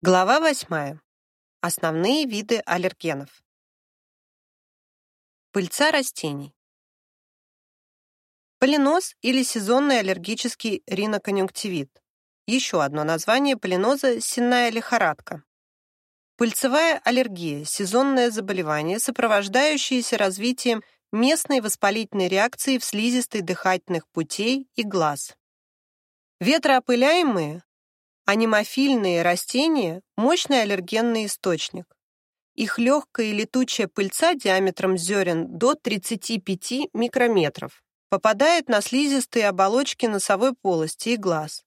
Глава 8. Основные виды аллергенов. Пыльца растений. Полиноз или сезонный аллергический риноконъюнктивит. Еще одно название полиноза – сенная лихорадка. Пыльцевая аллергия – сезонное заболевание, сопровождающееся развитием местной воспалительной реакции в слизистой дыхательных путей и глаз. Ветроопыляемые Анимофильные растения – мощный аллергенный источник. Их легкая и летучая пыльца диаметром зерен до 35 микрометров попадает на слизистые оболочки носовой полости и глаз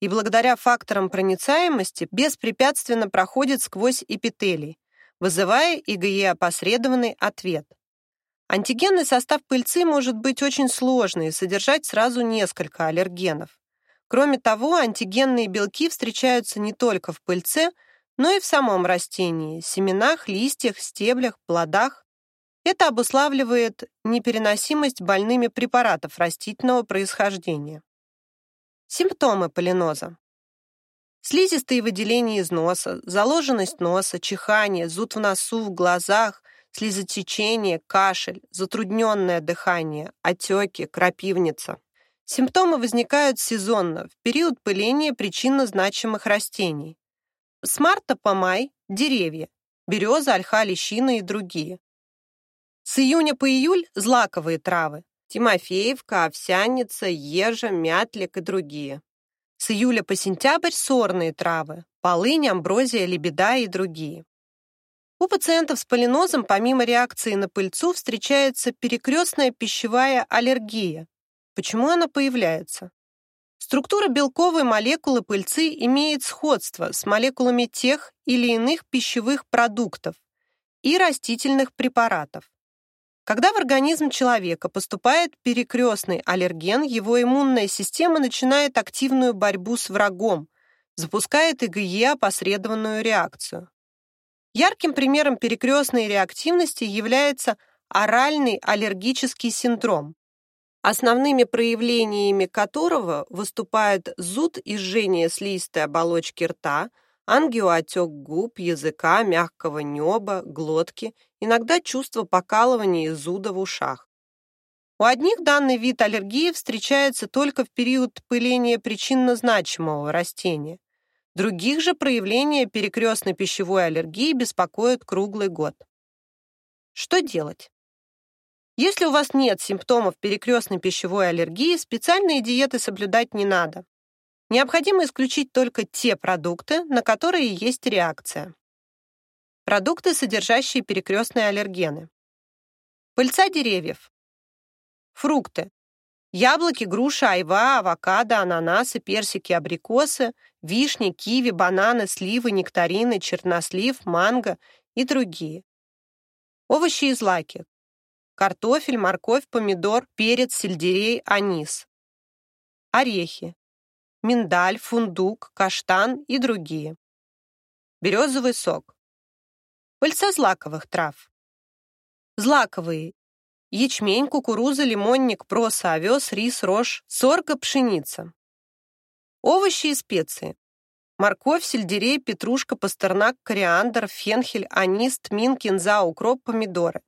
и благодаря факторам проницаемости беспрепятственно проходит сквозь эпителий, вызывая ИГЕ-опосредованный ответ. Антигенный состав пыльцы может быть очень сложный и содержать сразу несколько аллергенов. Кроме того, антигенные белки встречаются не только в пыльце, но и в самом растении, семенах, листьях, стеблях, плодах. Это обуславливает непереносимость больными препаратов растительного происхождения. Симптомы полиноза. Слизистые выделения из носа, заложенность носа, чихание, зуд в носу, в глазах, слезотечение, кашель, затрудненное дыхание, отеки, крапивница. Симптомы возникают сезонно, в период пыления причинно значимых растений. С марта по май – деревья, береза, ольха, лещина и другие. С июня по июль – злаковые травы, тимофеевка, овсяница, ежа, мятлик и другие. С июля по сентябрь – сорные травы, полынь, амброзия, лебеда и другие. У пациентов с полинозом помимо реакции на пыльцу встречается перекрестная пищевая аллергия, Почему она появляется? Структура белковой молекулы пыльцы имеет сходство с молекулами тех или иных пищевых продуктов и растительных препаратов. Когда в организм человека поступает перекрестный аллерген, его иммунная система начинает активную борьбу с врагом, запускает ИГЕ опосредованную реакцию. Ярким примером перекрестной реактивности является оральный аллергический синдром, основными проявлениями которого выступают зуд и жжение слизистой оболочки рта, ангиоотек губ, языка, мягкого неба, глотки, иногда чувство покалывания и зуда в ушах. У одних данный вид аллергии встречается только в период пыления причинно значимого растения. Других же проявления перекрестной пищевой аллергии беспокоят круглый год. Что делать? Если у вас нет симптомов перекрестной пищевой аллергии, специальные диеты соблюдать не надо. Необходимо исключить только те продукты, на которые есть реакция. Продукты, содержащие перекрестные аллергены. Пыльца деревьев. Фрукты. Яблоки, груши, айва, авокадо, ананасы, персики, абрикосы, вишни, киви, бананы, сливы, нектарины, чернослив, манго и другие. Овощи и злаки картофель, морковь, помидор, перец, сельдерей, анис. Орехи. Миндаль, фундук, каштан и другие. Березовый сок. Пыльца злаковых трав. Злаковые. Ячмень, кукуруза, лимонник, проса, овес, рис, рожь, сорга, пшеница. Овощи и специи. Морковь, сельдерей, петрушка, пастернак, кориандр, фенхель, анис, тмин, кинза, укроп, помидоры.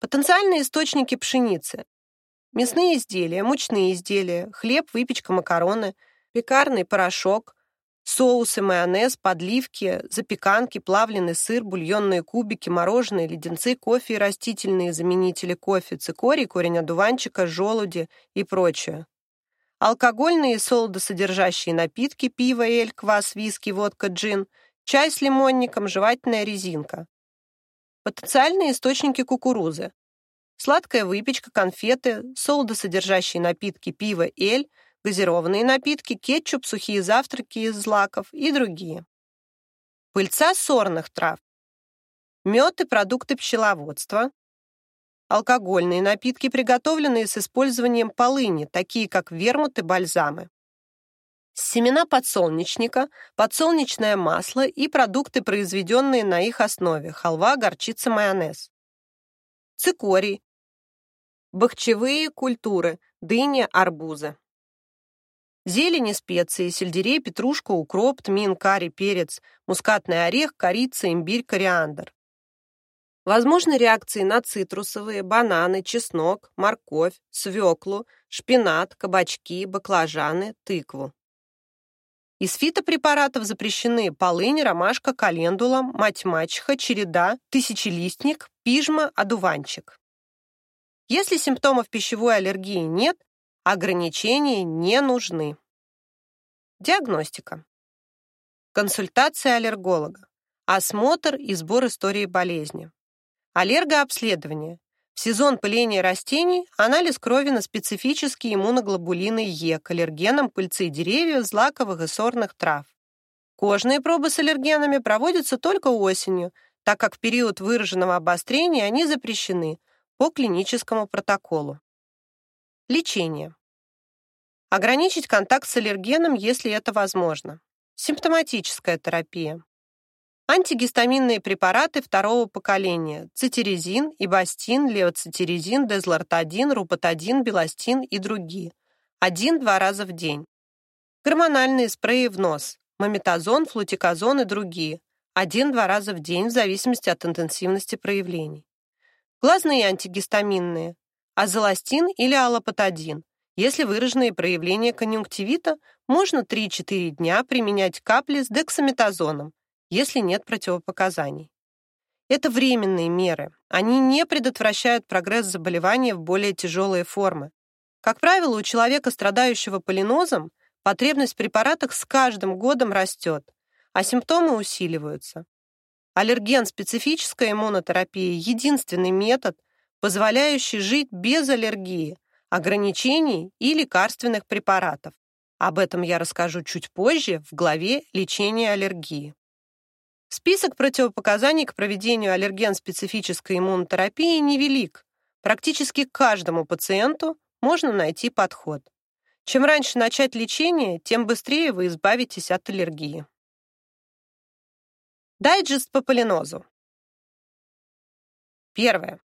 Потенциальные источники пшеницы. Мясные изделия, мучные изделия, хлеб, выпечка, макароны, пекарный порошок, соусы, майонез, подливки, запеканки, плавленый сыр, бульонные кубики, мороженое, леденцы, кофе и растительные заменители кофе, цикорий, корень одуванчика, желуди и прочее. Алкогольные и солодосодержащие напитки, пиво, эль, квас, виски, водка, джин, чай с лимонником, жевательная резинка. Потенциальные источники кукурузы. Сладкая выпечка, конфеты, солодосодержащие напитки, пиво, эль, газированные напитки, кетчуп, сухие завтраки из злаков и другие. Пыльца сорных трав. Мед и продукты пчеловодства. Алкогольные напитки, приготовленные с использованием полыни, такие как вермут и бальзамы семена подсолнечника, подсолнечное масло и продукты, произведенные на их основе – халва, горчица, майонез. Цикорий. Бахчевые культуры – дыня, арбузы. Зелени, специи, сельдерей, петрушка, укроп, тмин, карри, перец, мускатный орех, корица, имбирь, кориандр. Возможны реакции на цитрусовые, бананы, чеснок, морковь, свеклу, шпинат, кабачки, баклажаны, тыкву. Из фитопрепаратов запрещены полынь, ромашка, календула, мать-мачеха, череда, тысячелистник, пижма, одуванчик. Если симптомов пищевой аллергии нет, ограничения не нужны. Диагностика. Консультация аллерголога. Осмотр и сбор истории болезни. Аллергообследование. Сезон пыления растений анализ крови на специфические иммуноглобулины Е к аллергенам пыльцы деревьев, злаковых и сорных трав. Кожные пробы с аллергенами проводятся только осенью, так как в период выраженного обострения они запрещены по клиническому протоколу. Лечение. Ограничить контакт с аллергеном, если это возможно. Симптоматическая терапия. Антигистаминные препараты второго поколения – цитиризин, ибастин, леоцитиризин, дезлортадин, рупатадин, беластин и другие. Один-два раза в день. Гормональные спреи в нос – мометазон, флутиказон и другие. Один-два раза в день в зависимости от интенсивности проявлений. Глазные антигистаминные – азоластин или аллопатадин. Если выраженные проявления конъюнктивита, можно 3-4 дня применять капли с дексаметазоном, если нет противопоказаний. Это временные меры. Они не предотвращают прогресс заболевания в более тяжелые формы. Как правило, у человека, страдающего полинозом, потребность в препаратах с каждым годом растет, а симптомы усиливаются. Аллерген-специфическая иммунотерапия – единственный метод, позволяющий жить без аллергии, ограничений и лекарственных препаратов. Об этом я расскажу чуть позже в главе «Лечение аллергии». Список противопоказаний к проведению аллерген-специфической иммунотерапии невелик. Практически каждому пациенту можно найти подход. Чем раньше начать лечение, тем быстрее вы избавитесь от аллергии. Дайджест по полинозу. Первое.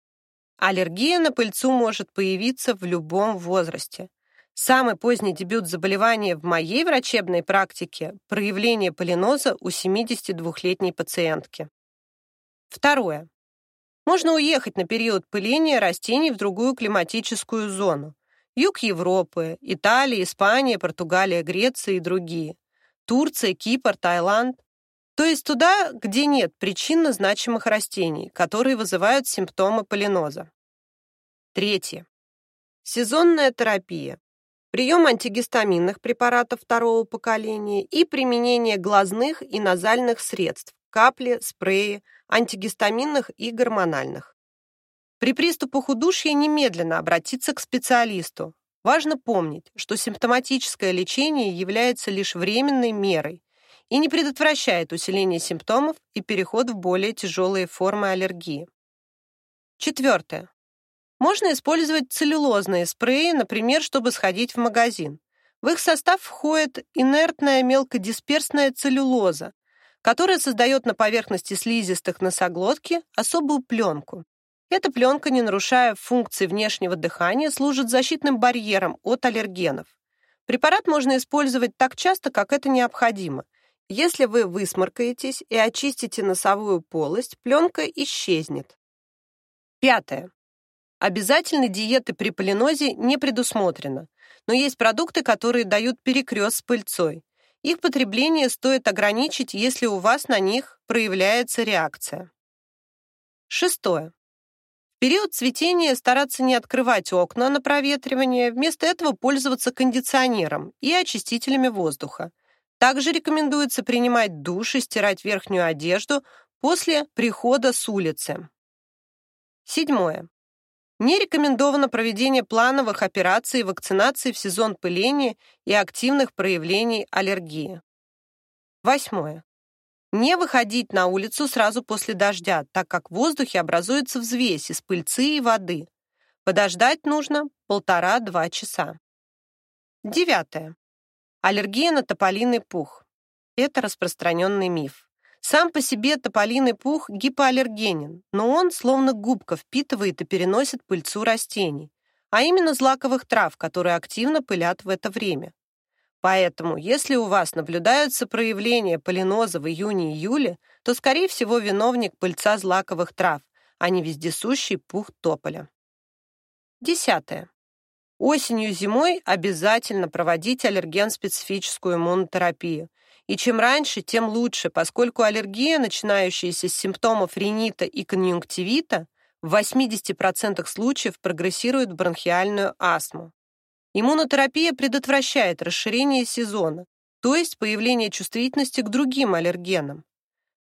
Аллергия на пыльцу может появиться в любом возрасте. Самый поздний дебют заболевания в моей врачебной практике – проявление полиноза у 72-летней пациентки. Второе. Можно уехать на период пыления растений в другую климатическую зону. Юг Европы, Италия, Испания, Португалия, Греция и другие. Турция, Кипр, Таиланд. То есть туда, где нет причинно значимых растений, которые вызывают симптомы полиноза. Третье. Сезонная терапия прием антигистаминных препаратов второго поколения и применение глазных и назальных средств, капли, спреи, антигистаминных и гормональных. При приступах удушья немедленно обратиться к специалисту. Важно помнить, что симптоматическое лечение является лишь временной мерой и не предотвращает усиление симптомов и переход в более тяжелые формы аллергии. Четвертое. Можно использовать целлюлозные спреи, например, чтобы сходить в магазин. В их состав входит инертная мелкодисперсная целлюлоза, которая создает на поверхности слизистых носоглотки особую пленку. Эта пленка, не нарушая функции внешнего дыхания, служит защитным барьером от аллергенов. Препарат можно использовать так часто, как это необходимо. Если вы высморкаетесь и очистите носовую полость, пленка исчезнет. Пятое. Обязательной диеты при полинозе не предусмотрено, но есть продукты, которые дают перекрест с пыльцой. Их потребление стоит ограничить, если у вас на них проявляется реакция. Шестое. В период цветения стараться не открывать окна на проветривание, вместо этого пользоваться кондиционером и очистителями воздуха. Также рекомендуется принимать душ и стирать верхнюю одежду после прихода с улицы. Седьмое. Не рекомендовано проведение плановых операций и вакцинации в сезон пыления и активных проявлений аллергии. Восьмое. Не выходить на улицу сразу после дождя, так как в воздухе образуется взвесь из пыльцы и воды. Подождать нужно полтора-два часа. Девятое. Аллергия на тополиный пух. Это распространенный миф. Сам по себе тополиный пух гипоаллергенен, но он словно губка впитывает и переносит пыльцу растений, а именно злаковых трав, которые активно пылят в это время. Поэтому, если у вас наблюдаются проявления полиноза в июне-июле, то, скорее всего, виновник пыльца злаковых трав, а не вездесущий пух тополя. Десятое. Осенью-зимой обязательно проводить аллерген-специфическую иммунотерапию. И чем раньше, тем лучше, поскольку аллергия, начинающаяся с симптомов ринита и конъюнктивита, в 80% случаев прогрессирует в бронхиальную астму. Иммунотерапия предотвращает расширение сезона, то есть появление чувствительности к другим аллергенам.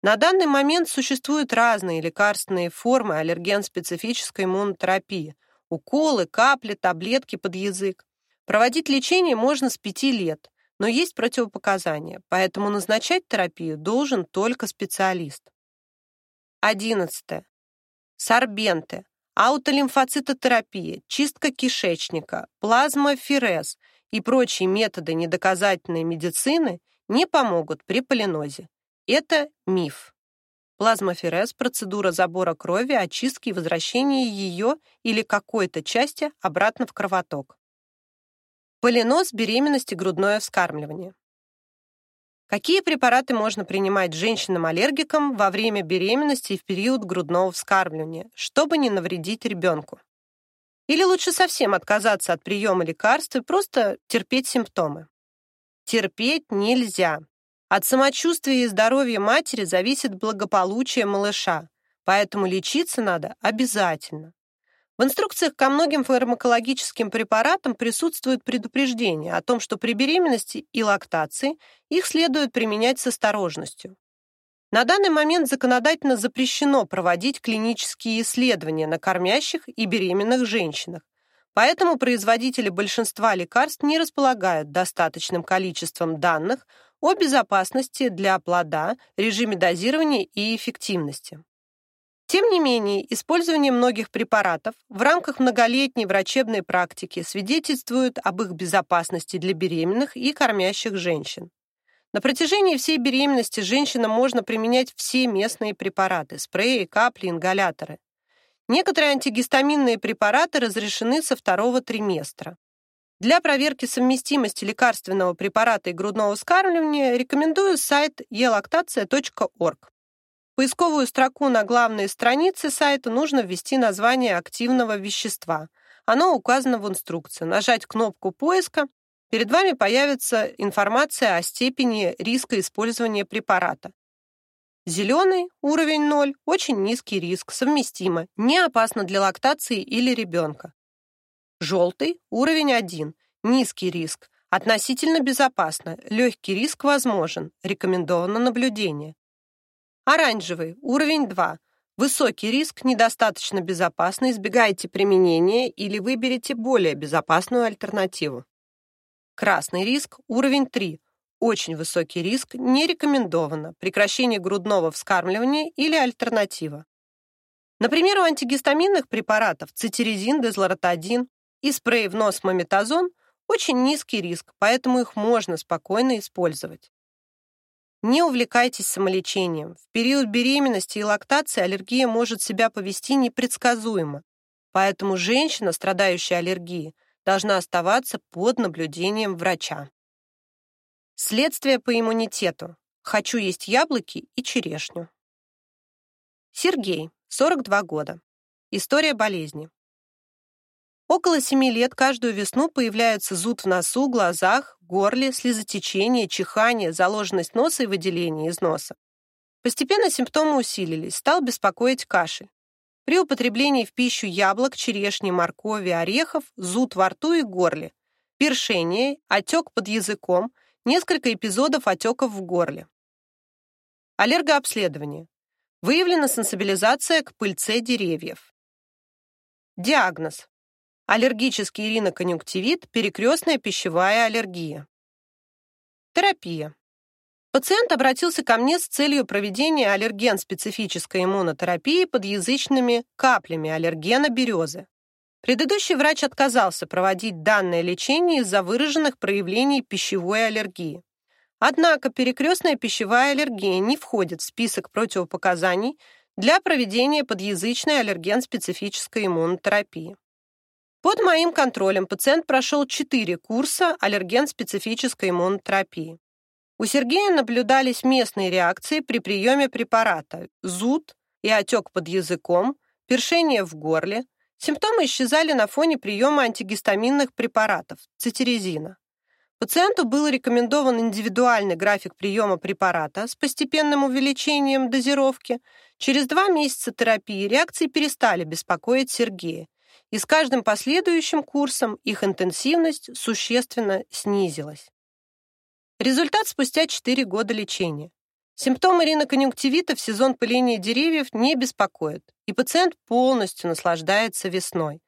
На данный момент существуют разные лекарственные формы аллерген-специфической иммунотерапии – уколы, капли, таблетки под язык. Проводить лечение можно с 5 лет, но есть противопоказания, поэтому назначать терапию должен только специалист. 11. Сорбенты, аутолимфоцитотерапия, чистка кишечника, плазмоферез и прочие методы недоказательной медицины не помогут при полинозе. Это миф. Плазмоферез – процедура забора крови, очистки и возвращения ее или какой-то части обратно в кровоток. Полиноз беременности грудное вскармливание. Какие препараты можно принимать женщинам-аллергикам во время беременности и в период грудного вскармливания, чтобы не навредить ребенку? Или лучше совсем отказаться от приема лекарств и просто терпеть симптомы? Терпеть нельзя. От самочувствия и здоровья матери зависит благополучие малыша, поэтому лечиться надо обязательно. В инструкциях ко многим фармакологическим препаратам присутствует предупреждение о том, что при беременности и лактации их следует применять с осторожностью. На данный момент законодательно запрещено проводить клинические исследования на кормящих и беременных женщинах, поэтому производители большинства лекарств не располагают достаточным количеством данных о безопасности для плода, режиме дозирования и эффективности. Тем не менее, использование многих препаратов в рамках многолетней врачебной практики свидетельствует об их безопасности для беременных и кормящих женщин. На протяжении всей беременности женщинам можно применять все местные препараты – спреи, капли, ингаляторы. Некоторые антигистаминные препараты разрешены со второго триместра. Для проверки совместимости лекарственного препарата и грудного вскармливания рекомендую сайт elactacia.org. поисковую строку на главной странице сайта нужно ввести название активного вещества. Оно указано в инструкции. Нажать кнопку поиска. Перед вами появится информация о степени риска использования препарата. Зеленый – уровень 0, очень низкий риск, совместимо, не опасно для лактации или ребенка. Желтый – уровень 1, низкий риск, относительно безопасно, легкий риск возможен, рекомендовано наблюдение. Оранжевый – уровень 2, высокий риск, недостаточно безопасно, избегайте применения или выберите более безопасную альтернативу. Красный риск – уровень 3, очень высокий риск, не рекомендовано, прекращение грудного вскармливания или альтернатива. Например, у антигистаминных препаратов цитиризин, дезлоротадин, и спрей в нос мометазон очень низкий риск, поэтому их можно спокойно использовать. Не увлекайтесь самолечением. В период беременности и лактации аллергия может себя повести непредсказуемо, поэтому женщина, страдающая аллергией, должна оставаться под наблюдением врача. Следствие по иммунитету. Хочу есть яблоки и черешню. Сергей, 42 года. История болезни. Около 7 лет каждую весну появляются зуд в носу, глазах, горле, слезотечение, чихание, заложенность носа и выделение из носа. Постепенно симптомы усилились, стал беспокоить кашель. При употреблении в пищу яблок, черешни, моркови, орехов, зуд во рту и горле, першение, отек под языком, несколько эпизодов отеков в горле. Аллергообследование. Выявлена сенсибилизация к пыльце деревьев. Диагноз. Аллергический риноконъюнктивит, перекрестная пищевая аллергия. Терапия. Пациент обратился ко мне с целью проведения аллерген-специфической иммунотерапии подъязычными каплями аллергена березы. Предыдущий врач отказался проводить данное лечение из-за выраженных проявлений пищевой аллергии. Однако перекрестная пищевая аллергия не входит в список противопоказаний для проведения подъязычной аллерген-специфической иммунотерапии. Под моим контролем пациент прошел 4 курса аллерген-специфической иммунотерапии. У Сергея наблюдались местные реакции при приеме препарата, зуд и отек под языком, першение в горле. Симптомы исчезали на фоне приема антигистаминных препаратов, цитирезина. Пациенту был рекомендован индивидуальный график приема препарата с постепенным увеличением дозировки. Через два месяца терапии реакции перестали беспокоить Сергея, и с каждым последующим курсом их интенсивность существенно снизилась. Результат спустя 4 года лечения. Симптомы риноконъюнктивита в сезон пыления деревьев не беспокоят, и пациент полностью наслаждается весной.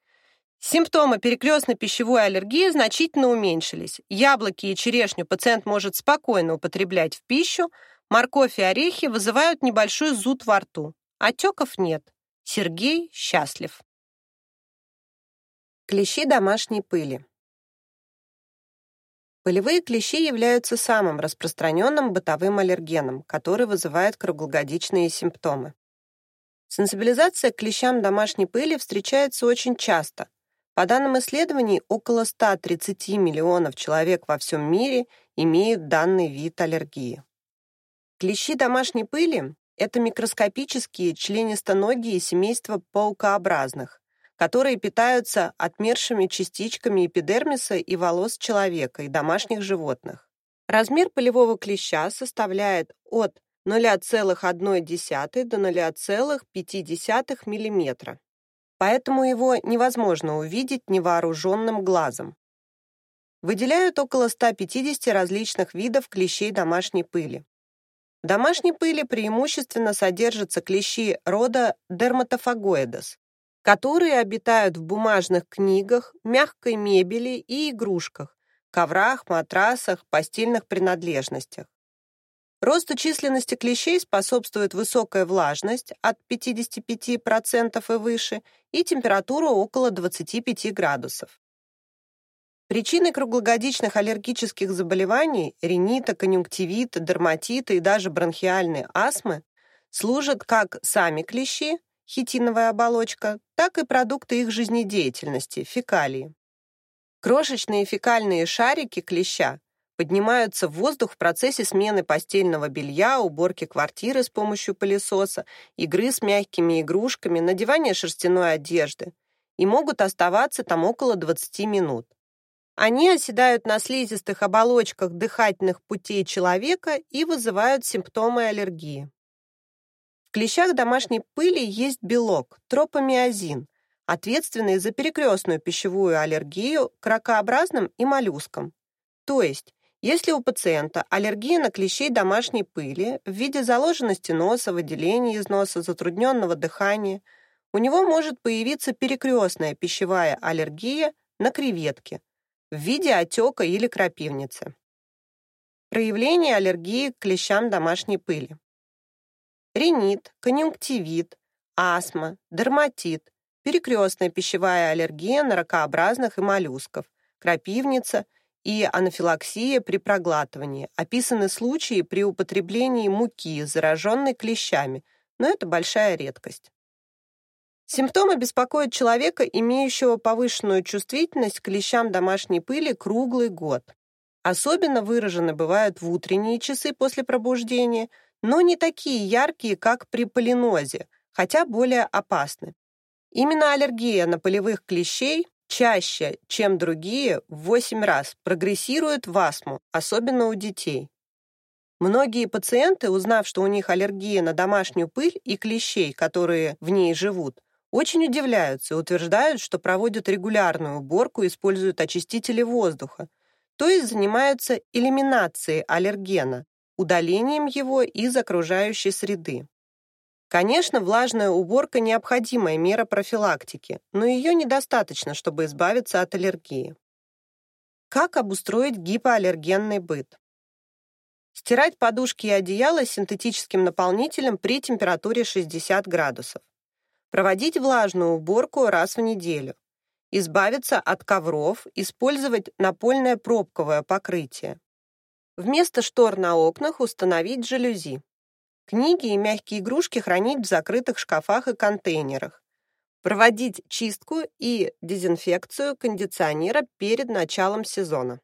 Симптомы перекрестной пищевой аллергии значительно уменьшились. Яблоки и черешню пациент может спокойно употреблять в пищу, морковь и орехи вызывают небольшой зуд во рту. Отеков нет. Сергей счастлив. Клещи домашней пыли. Пылевые клещи являются самым распространенным бытовым аллергеном, который вызывает круглогодичные симптомы. Сенсибилизация к клещам домашней пыли встречается очень часто. По данным исследований, около 130 миллионов человек во всем мире имеют данный вид аллергии. Клещи домашней пыли – это микроскопические членистоногие семейства паукообразных, которые питаются отмершими частичками эпидермиса и волос человека и домашних животных. Размер полевого клеща составляет от 0,1 до 0,5 мм, поэтому его невозможно увидеть невооруженным глазом. Выделяют около 150 различных видов клещей домашней пыли. В домашней пыли преимущественно содержатся клещи рода Dermatophagoides, которые обитают в бумажных книгах, мягкой мебели и игрушках, коврах, матрасах, постельных принадлежностях. Росту численности клещей способствует высокая влажность от 55% и выше и температура около 25 градусов. Причиной круглогодичных аллергических заболеваний ринита, конъюнктивита, дерматита и даже бронхиальной астмы служат как сами клещи, хитиновая оболочка, так и продукты их жизнедеятельности, фекалии. Крошечные фекальные шарики клеща поднимаются в воздух в процессе смены постельного белья, уборки квартиры с помощью пылесоса, игры с мягкими игрушками, надевания шерстяной одежды и могут оставаться там около 20 минут. Они оседают на слизистых оболочках дыхательных путей человека и вызывают симптомы аллергии клещах домашней пыли есть белок, тропомиозин, ответственный за перекрестную пищевую аллергию к ракообразным и моллюскам. То есть, если у пациента аллергия на клещей домашней пыли в виде заложенности носа, выделения из носа, затрудненного дыхания, у него может появиться перекрестная пищевая аллергия на креветки в виде отека или крапивницы. Проявление аллергии к клещам домашней пыли ринит, конъюнктивит, астма, дерматит, перекрестная пищевая аллергия на ракообразных и моллюсков, крапивница и анафилаксия при проглатывании. Описаны случаи при употреблении муки, зараженной клещами, но это большая редкость. Симптомы беспокоят человека, имеющего повышенную чувствительность к клещам домашней пыли круглый год. Особенно выражены бывают в утренние часы после пробуждения – но не такие яркие, как при полинозе, хотя более опасны. Именно аллергия на полевых клещей чаще, чем другие, в 8 раз прогрессирует в астму, особенно у детей. Многие пациенты, узнав, что у них аллергия на домашнюю пыль и клещей, которые в ней живут, очень удивляются и утверждают, что проводят регулярную уборку используют очистители воздуха, то есть занимаются элиминацией аллергена, удалением его из окружающей среды. Конечно, влажная уборка – необходимая мера профилактики, но ее недостаточно, чтобы избавиться от аллергии. Как обустроить гипоаллергенный быт? Стирать подушки и одеяла синтетическим наполнителем при температуре 60 градусов. Проводить влажную уборку раз в неделю. Избавиться от ковров, использовать напольное пробковое покрытие. Вместо штор на окнах установить жалюзи. Книги и мягкие игрушки хранить в закрытых шкафах и контейнерах. Проводить чистку и дезинфекцию кондиционера перед началом сезона.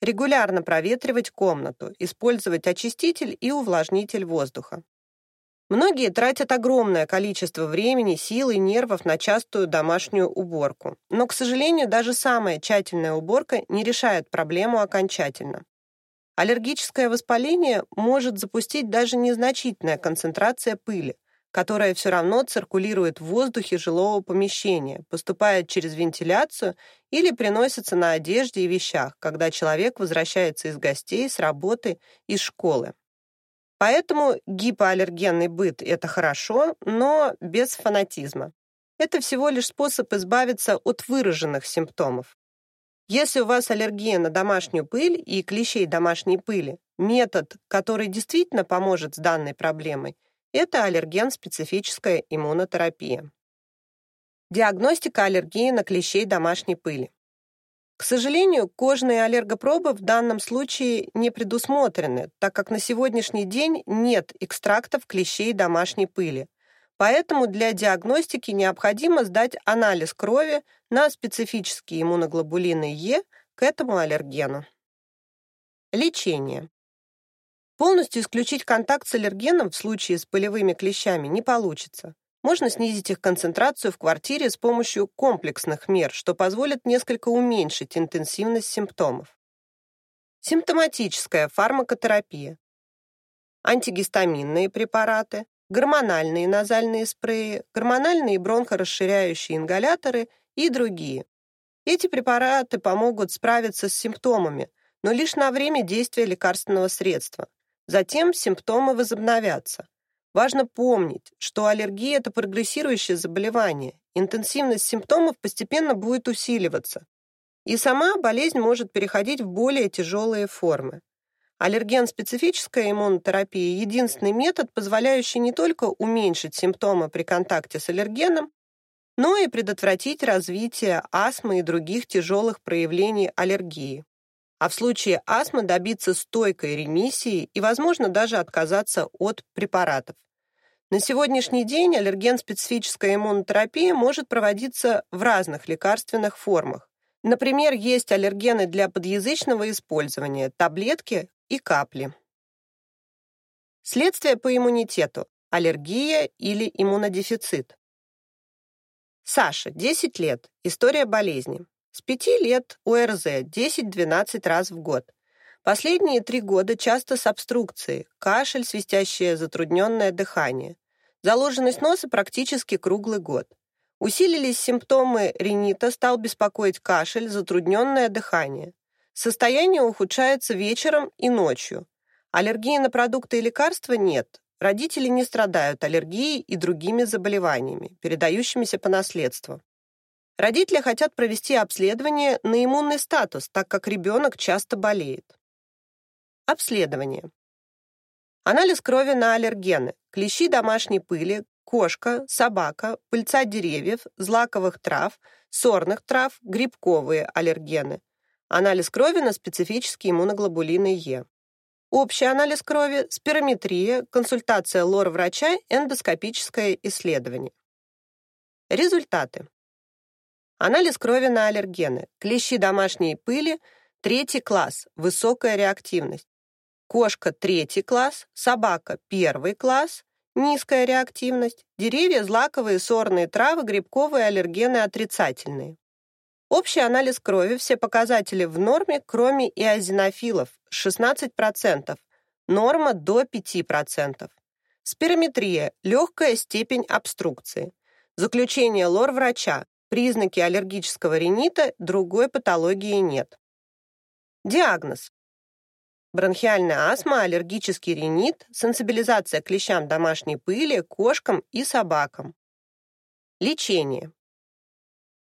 Регулярно проветривать комнату, использовать очиститель и увлажнитель воздуха. Многие тратят огромное количество времени, сил и нервов на частую домашнюю уборку. Но, к сожалению, даже самая тщательная уборка не решает проблему окончательно. Аллергическое воспаление может запустить даже незначительная концентрация пыли, которая все равно циркулирует в воздухе жилого помещения, поступает через вентиляцию или приносится на одежде и вещах, когда человек возвращается из гостей, с работы, из школы. Поэтому гипоаллергенный быт – это хорошо, но без фанатизма. Это всего лишь способ избавиться от выраженных симптомов. Если у вас аллергия на домашнюю пыль и клещей домашней пыли, метод, который действительно поможет с данной проблемой – это аллерген-специфическая иммунотерапия. Диагностика аллергии на клещей домашней пыли. К сожалению, кожные аллергопробы в данном случае не предусмотрены, так как на сегодняшний день нет экстрактов клещей домашней пыли. Поэтому для диагностики необходимо сдать анализ крови на специфические иммуноглобулины Е к этому аллергену. Лечение. Полностью исключить контакт с аллергеном в случае с полевыми клещами не получится. Можно снизить их концентрацию в квартире с помощью комплексных мер, что позволит несколько уменьшить интенсивность симптомов. Симптоматическая фармакотерапия. Антигистаминные препараты, гормональные назальные спреи, гормональные бронхорасширяющие ингаляторы и другие. Эти препараты помогут справиться с симптомами, но лишь на время действия лекарственного средства. Затем симптомы возобновятся. Важно помнить, что аллергия – это прогрессирующее заболевание. Интенсивность симптомов постепенно будет усиливаться. И сама болезнь может переходить в более тяжелые формы. Аллерген-специфическая иммунотерапия – единственный метод, позволяющий не только уменьшить симптомы при контакте с аллергеном, но и предотвратить развитие астмы и других тяжелых проявлений аллергии а в случае астмы добиться стойкой ремиссии и, возможно, даже отказаться от препаратов. На сегодняшний день аллерген-специфическая иммунотерапия может проводиться в разных лекарственных формах. Например, есть аллергены для подъязычного использования, таблетки и капли. Следствие по иммунитету – аллергия или иммунодефицит. Саша, 10 лет, история болезни. С пяти лет ОРЗ 10-12 раз в год. Последние три года часто с обструкцией, кашель, свистящее затрудненное дыхание. Заложенность носа практически круглый год. Усилились симптомы ринита, стал беспокоить кашель, затрудненное дыхание. Состояние ухудшается вечером и ночью. Аллергии на продукты и лекарства нет. Родители не страдают аллергией и другими заболеваниями, передающимися по наследству. Родители хотят провести обследование на иммунный статус, так как ребенок часто болеет. Обследование. Анализ крови на аллергены. Клещи домашней пыли, кошка, собака, пыльца деревьев, злаковых трав, сорных трав, грибковые аллергены. Анализ крови на специфические иммуноглобулины Е. Общий анализ крови, спирометрия, консультация лор-врача, эндоскопическое исследование. Результаты. Анализ крови на аллергены. Клещи домашней пыли – третий класс, высокая реактивность. Кошка – третий класс, собака – первый класс, низкая реактивность. Деревья, злаковые, сорные травы, грибковые аллергены отрицательные. Общий анализ крови, все показатели в норме, кроме иозинофилов – 16%, норма до 5%. Спирометрия – легкая степень обструкции. Заключение лор-врача Признаки аллергического ринита, другой патологии нет. Диагноз. Бронхиальная астма, аллергический ринит, сенсибилизация клещам домашней пыли, кошкам и собакам. Лечение.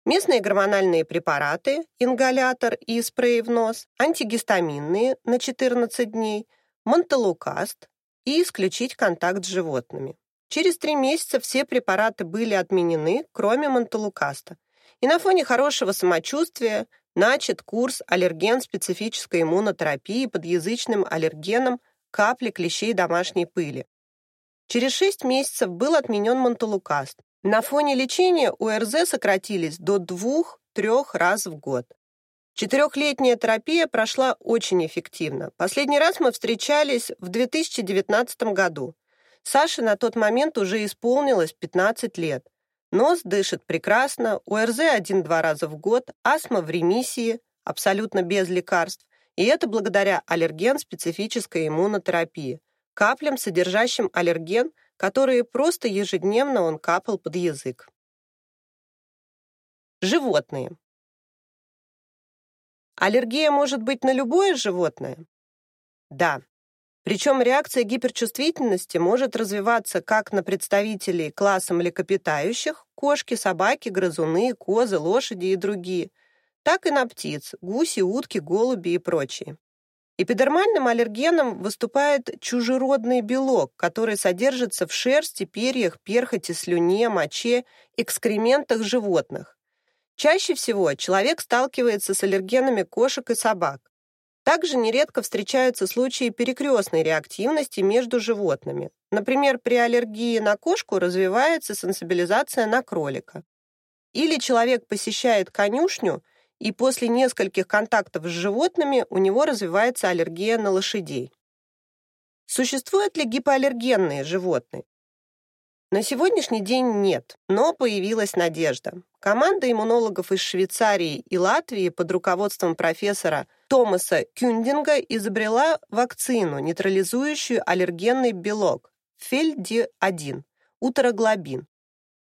Местные гормональные препараты, ингалятор и спрей в нос, антигистаминные на 14 дней, монтелукаст и исключить контакт с животными. Через три месяца все препараты были отменены, кроме монтелукаста. И на фоне хорошего самочувствия начат курс аллерген-специфической иммунотерапии под язычным аллергеном капли клещей домашней пыли. Через шесть месяцев был отменен монтелукаст. На фоне лечения УРЗ сократились до 2-3 раз в год. Четырехлетняя терапия прошла очень эффективно. Последний раз мы встречались в 2019 году. Саше на тот момент уже исполнилось 15 лет. Нос дышит прекрасно, УРЗ один-два раза в год, астма в ремиссии, абсолютно без лекарств. И это благодаря аллерген-специфической иммунотерапии, каплям, содержащим аллерген, которые просто ежедневно он капал под язык. Животные. Аллергия может быть на любое животное? Да. Причем реакция гиперчувствительности может развиваться как на представителей класса млекопитающих, кошки, собаки, грызуны, козы, лошади и другие, так и на птиц, гуси, утки, голуби и прочие. Эпидермальным аллергеном выступает чужеродный белок, который содержится в шерсти, перьях, перхоти, слюне, моче, экскрементах животных. Чаще всего человек сталкивается с аллергенами кошек и собак. Также нередко встречаются случаи перекрестной реактивности между животными. Например, при аллергии на кошку развивается сенсибилизация на кролика. Или человек посещает конюшню, и после нескольких контактов с животными у него развивается аллергия на лошадей. Существуют ли гипоаллергенные животные? На сегодняшний день нет, но появилась надежда. Команда иммунологов из Швейцарии и Латвии под руководством профессора Томаса Кюндинга изобрела вакцину, нейтрализующую аллергенный белок ФЕЛЬДИ-1, утероглобин.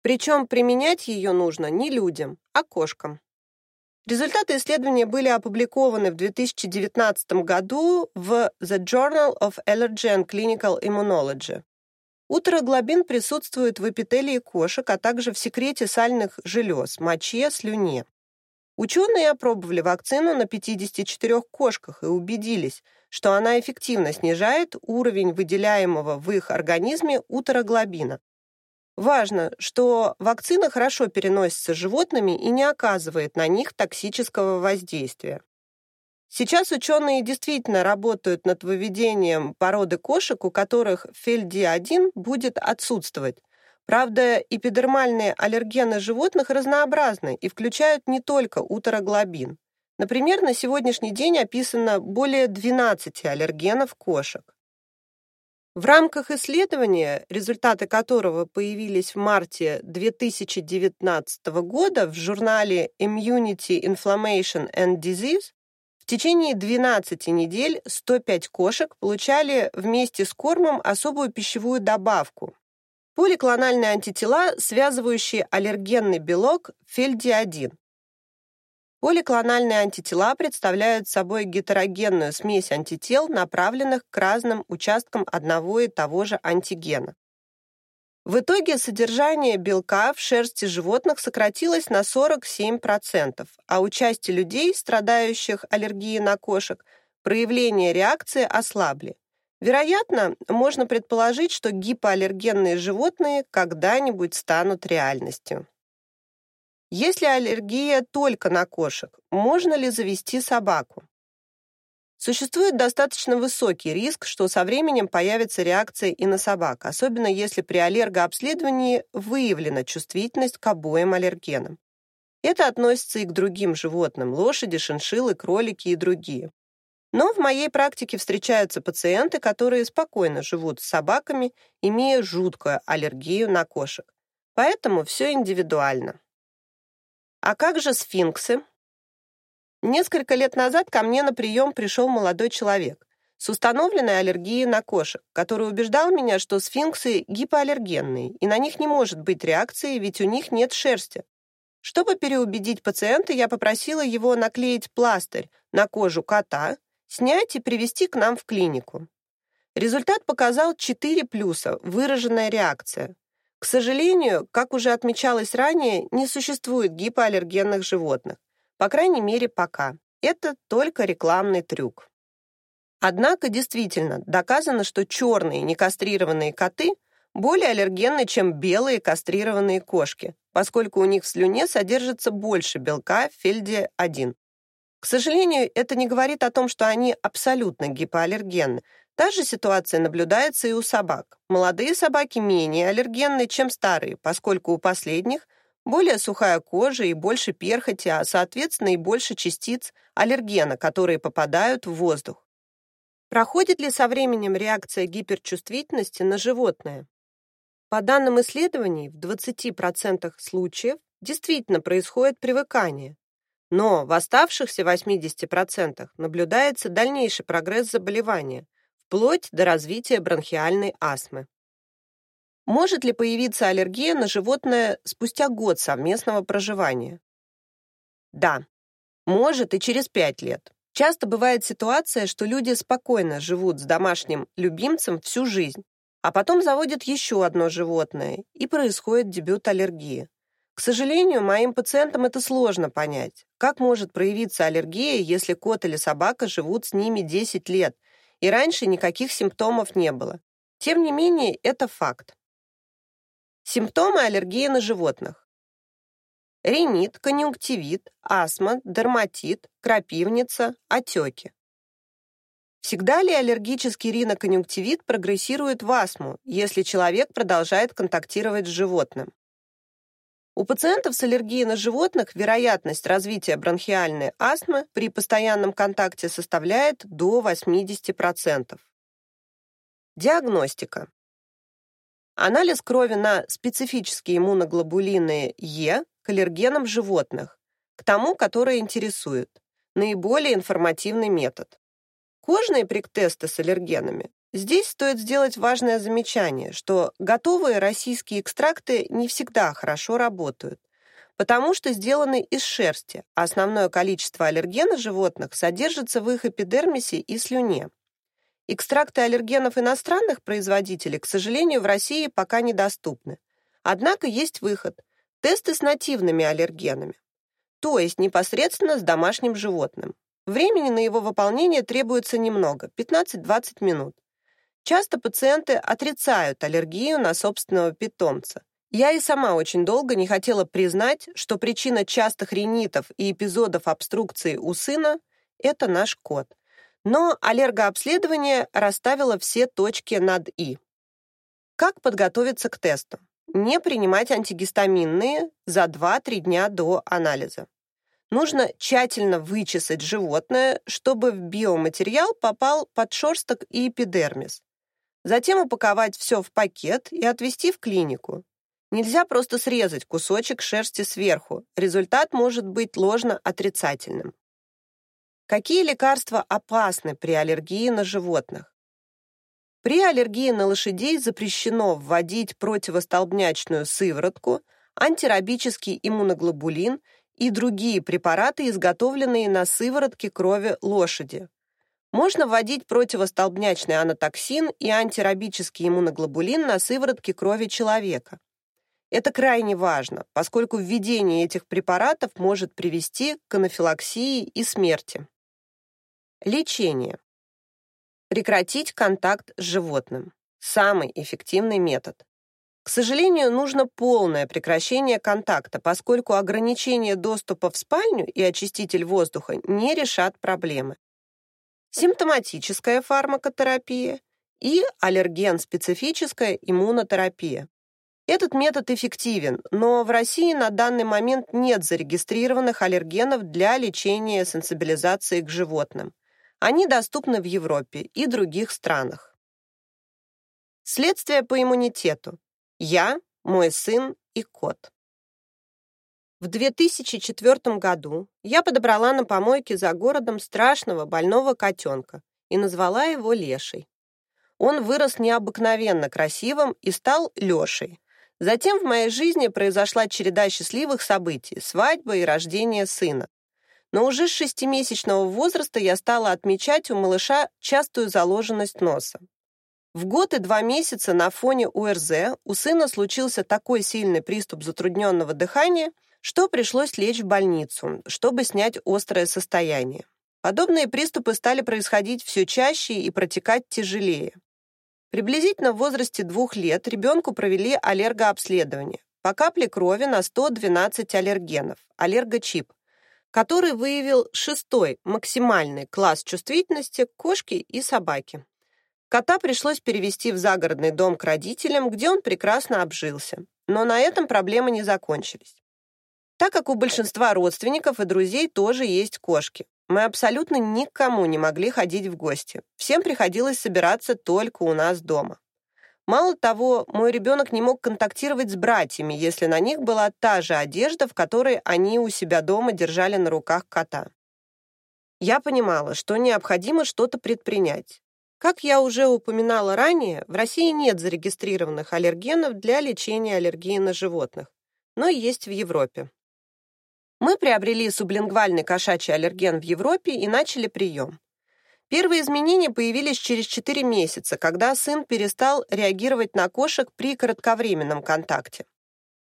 Причем применять ее нужно не людям, а кошкам. Результаты исследования были опубликованы в 2019 году в The Journal of Allergy and Clinical Immunology. Утероглобин присутствует в эпителии кошек, а также в секрете сальных желез, моче, слюне. Ученые опробовали вакцину на 54 кошках и убедились, что она эффективно снижает уровень выделяемого в их организме утероглобина. Важно, что вакцина хорошо переносится животными и не оказывает на них токсического воздействия. Сейчас ученые действительно работают над выведением породы кошек, у которых фельди-1 будет отсутствовать. Правда, эпидермальные аллергены животных разнообразны и включают не только утероглобин. Например, на сегодняшний день описано более 12 аллергенов кошек. В рамках исследования, результаты которого появились в марте 2019 года в журнале Immunity, Inflammation and Disease, в течение 12 недель 105 кошек получали вместе с кормом особую пищевую добавку – поликлональные антитела, связывающие аллергенный белок фельди-1. Поликлональные антитела представляют собой гетерогенную смесь антител, направленных к разным участкам одного и того же антигена. В итоге содержание белка в шерсти животных сократилось на 47%, а у части людей, страдающих аллергией на кошек, проявления реакции ослабли. Вероятно, можно предположить, что гипоаллергенные животные когда-нибудь станут реальностью. Если аллергия только на кошек, можно ли завести собаку? Существует достаточно высокий риск, что со временем появится реакция и на собак, особенно если при аллергообследовании выявлена чувствительность к обоим аллергенам. Это относится и к другим животным – лошади, шиншиллы, кролики и другие. Но в моей практике встречаются пациенты, которые спокойно живут с собаками, имея жуткую аллергию на кошек. Поэтому все индивидуально. А как же сфинксы? Несколько лет назад ко мне на прием пришел молодой человек с установленной аллергией на кошек, который убеждал меня, что сфинксы гипоаллергенные, и на них не может быть реакции, ведь у них нет шерсти. Чтобы переубедить пациента, я попросила его наклеить пластырь на кожу кота, снять и привести к нам в клинику. Результат показал 4 плюса, выраженная реакция. К сожалению, как уже отмечалось ранее, не существует гипоаллергенных животных. По крайней мере, пока. Это только рекламный трюк. Однако действительно доказано, что черные некастрированные коты более аллергенны, чем белые кастрированные кошки, поскольку у них в слюне содержится больше белка фельди-1. К сожалению, это не говорит о том, что они абсолютно гипоаллергенны. Та же ситуация наблюдается и у собак. Молодые собаки менее аллергенны, чем старые, поскольку у последних более сухая кожа и больше перхоти, а соответственно и больше частиц аллергена, которые попадают в воздух. Проходит ли со временем реакция гиперчувствительности на животное? По данным исследований, в 20% случаев действительно происходит привыкание, но в оставшихся 80% наблюдается дальнейший прогресс заболевания, вплоть до развития бронхиальной астмы. Может ли появиться аллергия на животное спустя год совместного проживания? Да, может и через 5 лет. Часто бывает ситуация, что люди спокойно живут с домашним любимцем всю жизнь, а потом заводят еще одно животное, и происходит дебют аллергии. К сожалению, моим пациентам это сложно понять. Как может проявиться аллергия, если кот или собака живут с ними 10 лет, и раньше никаких симптомов не было? Тем не менее, это факт. Симптомы аллергии на животных. Ринит, конъюнктивит, астма, дерматит, крапивница, отеки. Всегда ли аллергический риноконъюнктивит прогрессирует в астму, если человек продолжает контактировать с животным? У пациентов с аллергией на животных вероятность развития бронхиальной астмы при постоянном контакте составляет до 80%. Диагностика. Анализ крови на специфические иммуноглобулины Е к аллергенам животных, к тому, который интересует. Наиболее информативный метод. Кожные приктесты с аллергенами Здесь стоит сделать важное замечание, что готовые российские экстракты не всегда хорошо работают, потому что сделаны из шерсти, а основное количество аллергенов животных содержится в их эпидермисе и слюне. Экстракты аллергенов иностранных производителей, к сожалению, в России пока недоступны. Однако есть выход – тесты с нативными аллергенами, то есть непосредственно с домашним животным. Времени на его выполнение требуется немного – 15-20 минут. Часто пациенты отрицают аллергию на собственного питомца. Я и сама очень долго не хотела признать, что причина частых ринитов и эпизодов обструкции у сына – это наш кот. Но аллергообследование расставило все точки над «и». Как подготовиться к тесту? Не принимать антигистаминные за 2-3 дня до анализа. Нужно тщательно вычесать животное, чтобы в биоматериал попал подшерсток и эпидермис. Затем упаковать все в пакет и отвезти в клинику. Нельзя просто срезать кусочек шерсти сверху. Результат может быть ложно отрицательным. Какие лекарства опасны при аллергии на животных? При аллергии на лошадей запрещено вводить противостолбнячную сыворотку, антирабический иммуноглобулин и другие препараты, изготовленные на сыворотке крови лошади. Можно вводить противостолбнячный анатоксин и антирабический иммуноглобулин на сыворотке крови человека. Это крайне важно, поскольку введение этих препаратов может привести к анафилаксии и смерти. Лечение. Прекратить контакт с животным. Самый эффективный метод. К сожалению, нужно полное прекращение контакта, поскольку ограничение доступа в спальню и очиститель воздуха не решат проблемы симптоматическая фармакотерапия и аллерген-специфическая иммунотерапия. Этот метод эффективен, но в России на данный момент нет зарегистрированных аллергенов для лечения сенсибилизации к животным. Они доступны в Европе и других странах. Следствие по иммунитету. Я, мой сын и кот. В 2004 году я подобрала на помойке за городом страшного больного котенка и назвала его Лешей. Он вырос необыкновенно красивым и стал Лешей. Затем в моей жизни произошла череда счастливых событий, свадьба и рождение сына. Но уже с шестимесячного возраста я стала отмечать у малыша частую заложенность носа. В год и два месяца на фоне УРЗ у сына случился такой сильный приступ затрудненного дыхания, что пришлось лечь в больницу, чтобы снять острое состояние. Подобные приступы стали происходить все чаще и протекать тяжелее. Приблизительно в возрасте двух лет ребенку провели аллергообследование по капле крови на 112 аллергенов, аллергочип, который выявил шестой максимальный класс чувствительности к кошке и собаке. Кота пришлось перевести в загородный дом к родителям, где он прекрасно обжился. Но на этом проблемы не закончились. Так как у большинства родственников и друзей тоже есть кошки, мы абсолютно никому не могли ходить в гости. Всем приходилось собираться только у нас дома. Мало того, мой ребенок не мог контактировать с братьями, если на них была та же одежда, в которой они у себя дома держали на руках кота. Я понимала, что необходимо что-то предпринять. Как я уже упоминала ранее, в России нет зарегистрированных аллергенов для лечения аллергии на животных, но есть в Европе. Мы приобрели сублингвальный кошачий аллерген в Европе и начали прием. Первые изменения появились через 4 месяца, когда сын перестал реагировать на кошек при кратковременном контакте.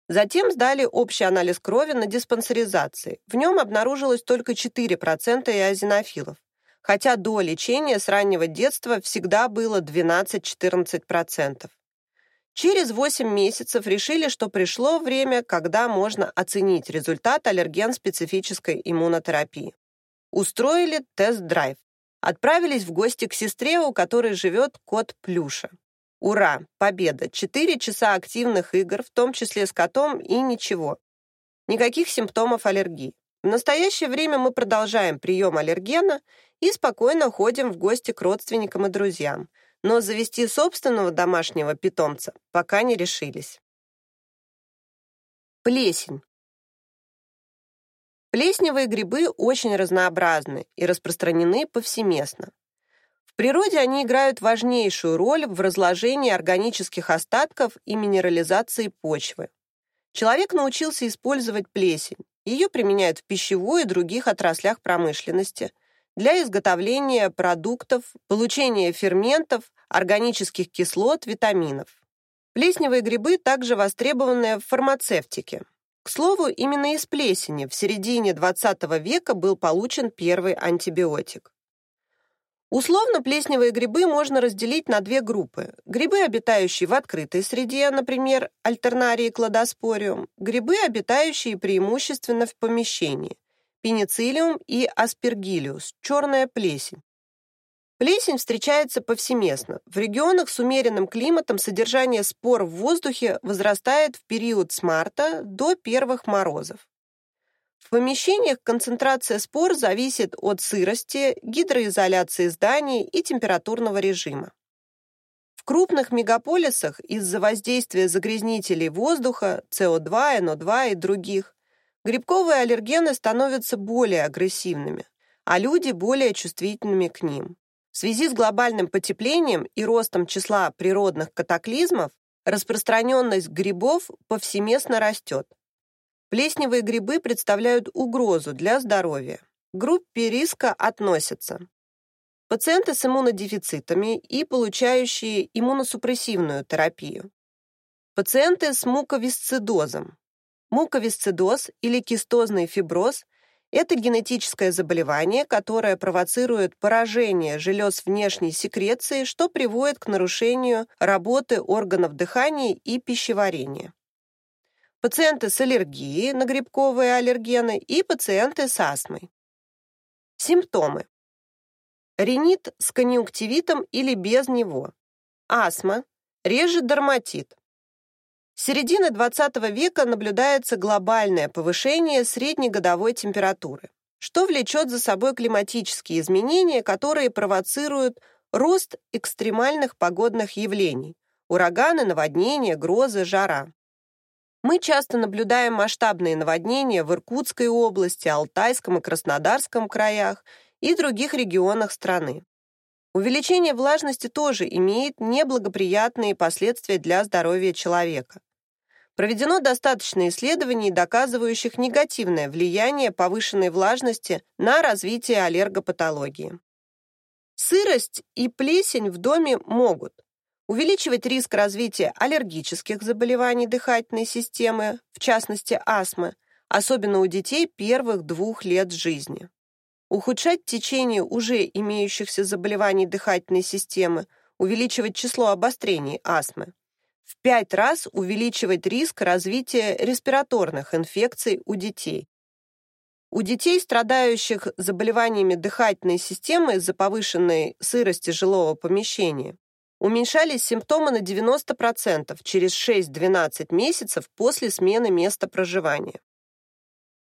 Затем сдали общий анализ крови на диспансеризации. В нем обнаружилось только 4% эозинофилов, хотя до лечения с раннего детства всегда было 12-14%. Через 8 месяцев решили, что пришло время, когда можно оценить результат аллерген-специфической иммунотерапии. Устроили тест-драйв. Отправились в гости к сестре, у которой живет кот Плюша. Ура! Победа! Четыре часа активных игр, в том числе с котом, и ничего. Никаких симптомов аллергии. В настоящее время мы продолжаем прием аллергена и спокойно ходим в гости к родственникам и друзьям – но завести собственного домашнего питомца пока не решились. Плесень. Плесневые грибы очень разнообразны и распространены повсеместно. В природе они играют важнейшую роль в разложении органических остатков и минерализации почвы. Человек научился использовать плесень. Ее применяют в пищевой и других отраслях промышленности – для изготовления продуктов, получения ферментов, органических кислот, витаминов. Плесневые грибы также востребованы в фармацевтике. К слову, именно из плесени в середине XX века был получен первый антибиотик. Условно плесневые грибы можно разделить на две группы. Грибы, обитающие в открытой среде, например, альтернарии кладоспориум, грибы, обитающие преимущественно в помещении, пенициллиум и аспергиллиус, черная плесень. Плесень встречается повсеместно. В регионах с умеренным климатом содержание спор в воздухе возрастает в период с марта до первых морозов. В помещениях концентрация спор зависит от сырости, гидроизоляции зданий и температурного режима. В крупных мегаполисах из-за воздействия загрязнителей воздуха, СО2, НО2 и других Грибковые аллергены становятся более агрессивными, а люди более чувствительными к ним. В связи с глобальным потеплением и ростом числа природных катаклизмов распространенность грибов повсеместно растет. Плесневые грибы представляют угрозу для здоровья. К группе риска относятся пациенты с иммунодефицитами и получающие иммуносупрессивную терапию, пациенты с муковисцидозом, Муковисцидоз или кистозный фиброз – это генетическое заболевание, которое провоцирует поражение желез внешней секреции, что приводит к нарушению работы органов дыхания и пищеварения. Пациенты с аллергией на грибковые аллергены и пациенты с астмой. Симптомы. Ринит с конъюнктивитом или без него. Астма, реже дерматит, с середины XX века наблюдается глобальное повышение среднегодовой температуры, что влечет за собой климатические изменения, которые провоцируют рост экстремальных погодных явлений – ураганы, наводнения, грозы, жара. Мы часто наблюдаем масштабные наводнения в Иркутской области, Алтайском и Краснодарском краях и других регионах страны. Увеличение влажности тоже имеет неблагоприятные последствия для здоровья человека. Проведено достаточно исследований, доказывающих негативное влияние повышенной влажности на развитие аллергопатологии. Сырость и плесень в доме могут увеличивать риск развития аллергических заболеваний дыхательной системы, в частности астмы, особенно у детей первых двух лет жизни ухудшать течение уже имеющихся заболеваний дыхательной системы, увеличивать число обострений астмы, в пять раз увеличивать риск развития респираторных инфекций у детей. У детей, страдающих заболеваниями дыхательной системы из-за повышенной сырости жилого помещения, Уменьшались симптомы на 90% через 6-12 месяцев после смены места проживания.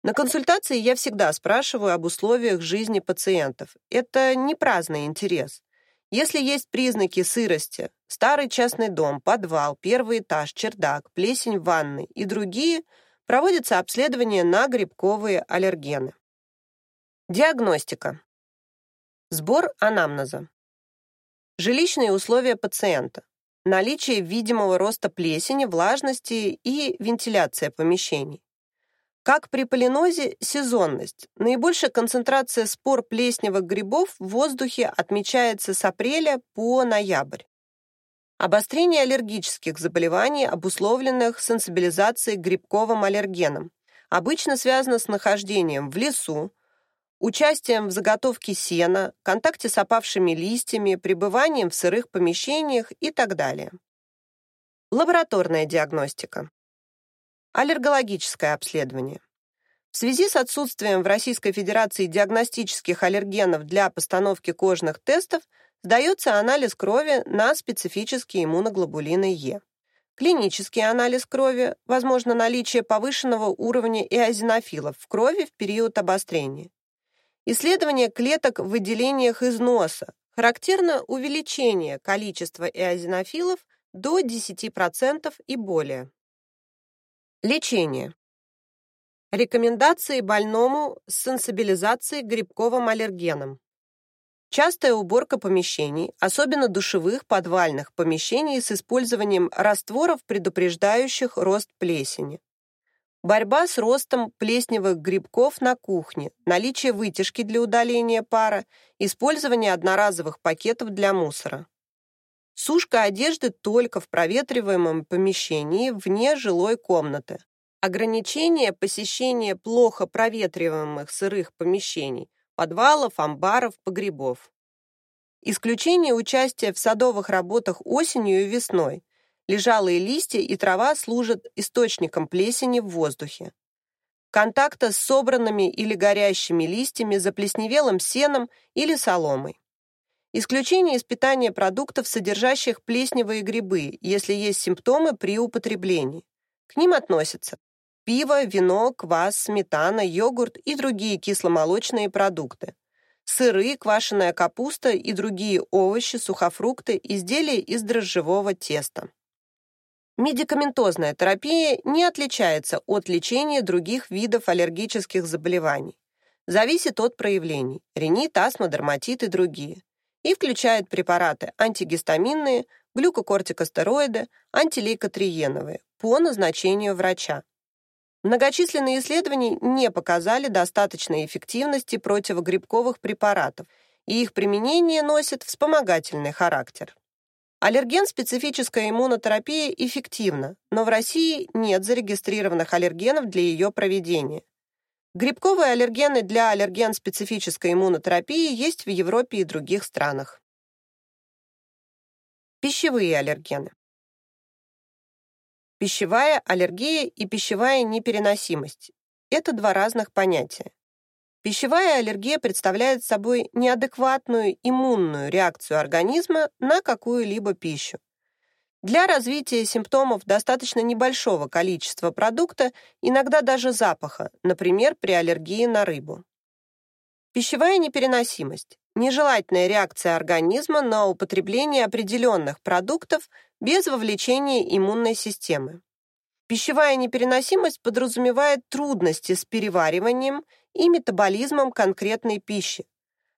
На консультации я всегда спрашиваю об условиях жизни пациентов. Это не праздный интерес. Если есть признаки сырости, старый частный дом, подвал, первый этаж, чердак, плесень в ванной и другие, проводится обследование на грибковые аллергены. Диагностика. Сбор анамнеза. Жилищные условия пациента. Наличие видимого роста плесени, влажности и вентиляция помещений. Как при полинозе, сезонность. Наибольшая концентрация спор плесневых грибов в воздухе отмечается с апреля по ноябрь. Обострение аллергических заболеваний, обусловленных сенсибилизацией к грибковым аллергенам, обычно связано с нахождением в лесу, участием в заготовке сена, контакте с опавшими листьями, пребыванием в сырых помещениях и так далее. Лабораторная диагностика. Аллергологическое обследование. В связи с отсутствием в Российской Федерации диагностических аллергенов для постановки кожных тестов сдается анализ крови на специфические иммуноглобулины Е. Клинический анализ крови, возможно наличие повышенного уровня эозинофилов в крови в период обострения. Исследование клеток в выделениях из носа. Характерно увеличение количества эозинофилов до 10% и более. Лечение. Рекомендации больному с сенсибилизацией к грибковым аллергенам. Частая уборка помещений, особенно душевых, подвальных помещений с использованием растворов, предупреждающих рост плесени. Борьба с ростом плесневых грибков на кухне, наличие вытяжки для удаления пара, использование одноразовых пакетов для мусора. Сушка одежды только в проветриваемом помещении вне жилой комнаты. Ограничение посещения плохо проветриваемых сырых помещений, подвалов, амбаров, погребов. Исключение участия в садовых работах осенью и весной. Лежалые листья и трава служат источником плесени в воздухе. Контакта с собранными или горящими листьями, заплесневелым сеном или соломой. Исключение из питания продуктов, содержащих плесневые грибы, если есть симптомы при употреблении. К ним относятся пиво, вино, квас, сметана, йогурт и другие кисломолочные продукты, сыры, квашеная капуста и другие овощи, сухофрукты, изделия из дрожжевого теста. Медикаментозная терапия не отличается от лечения других видов аллергических заболеваний. Зависит от проявлений – ринит, астма, дерматит и другие и включает препараты антигистаминные, глюкокортикостероиды, антилейкотриеновые по назначению врача. Многочисленные исследования не показали достаточной эффективности противогрибковых препаратов, и их применение носит вспомогательный характер. Аллерген-специфическая иммунотерапия эффективна, но в России нет зарегистрированных аллергенов для ее проведения. Грибковые аллергены для аллерген-специфической иммунотерапии есть в Европе и других странах. Пищевые аллергены. Пищевая аллергия и пищевая непереносимость – это два разных понятия. Пищевая аллергия представляет собой неадекватную иммунную реакцию организма на какую-либо пищу. Для развития симптомов достаточно небольшого количества продукта, иногда даже запаха, например, при аллергии на рыбу. Пищевая непереносимость – нежелательная реакция организма на употребление определенных продуктов без вовлечения иммунной системы. Пищевая непереносимость подразумевает трудности с перевариванием и метаболизмом конкретной пищи,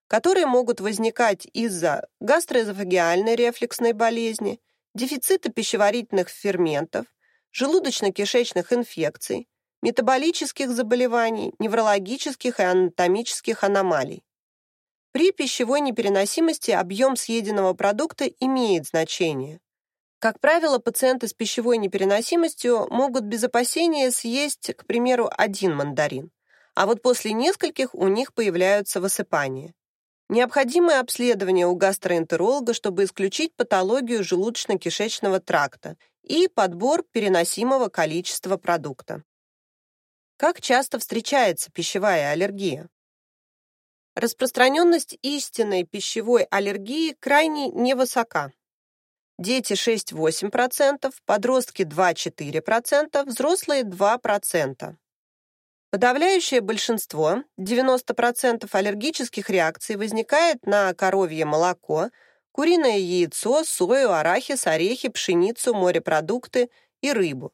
которые могут возникать из-за гастроэзофагиальной рефлексной болезни, дефицита пищеварительных ферментов, желудочно-кишечных инфекций, метаболических заболеваний, неврологических и анатомических аномалий. При пищевой непереносимости объем съеденного продукта имеет значение. Как правило, пациенты с пищевой непереносимостью могут без опасения съесть, к примеру, один мандарин, а вот после нескольких у них появляются высыпания. Необходимое обследование у гастроэнтеролога, чтобы исключить патологию желудочно-кишечного тракта и подбор переносимого количества продукта. Как часто встречается пищевая аллергия? Распространенность истинной пищевой аллергии крайне невысока. дети 6-8%, подростки 2-4%, взрослые 2%. Подавляющее большинство, 90% аллергических реакций возникает на коровье молоко, куриное яйцо, сою, арахис, орехи, пшеницу, морепродукты и рыбу.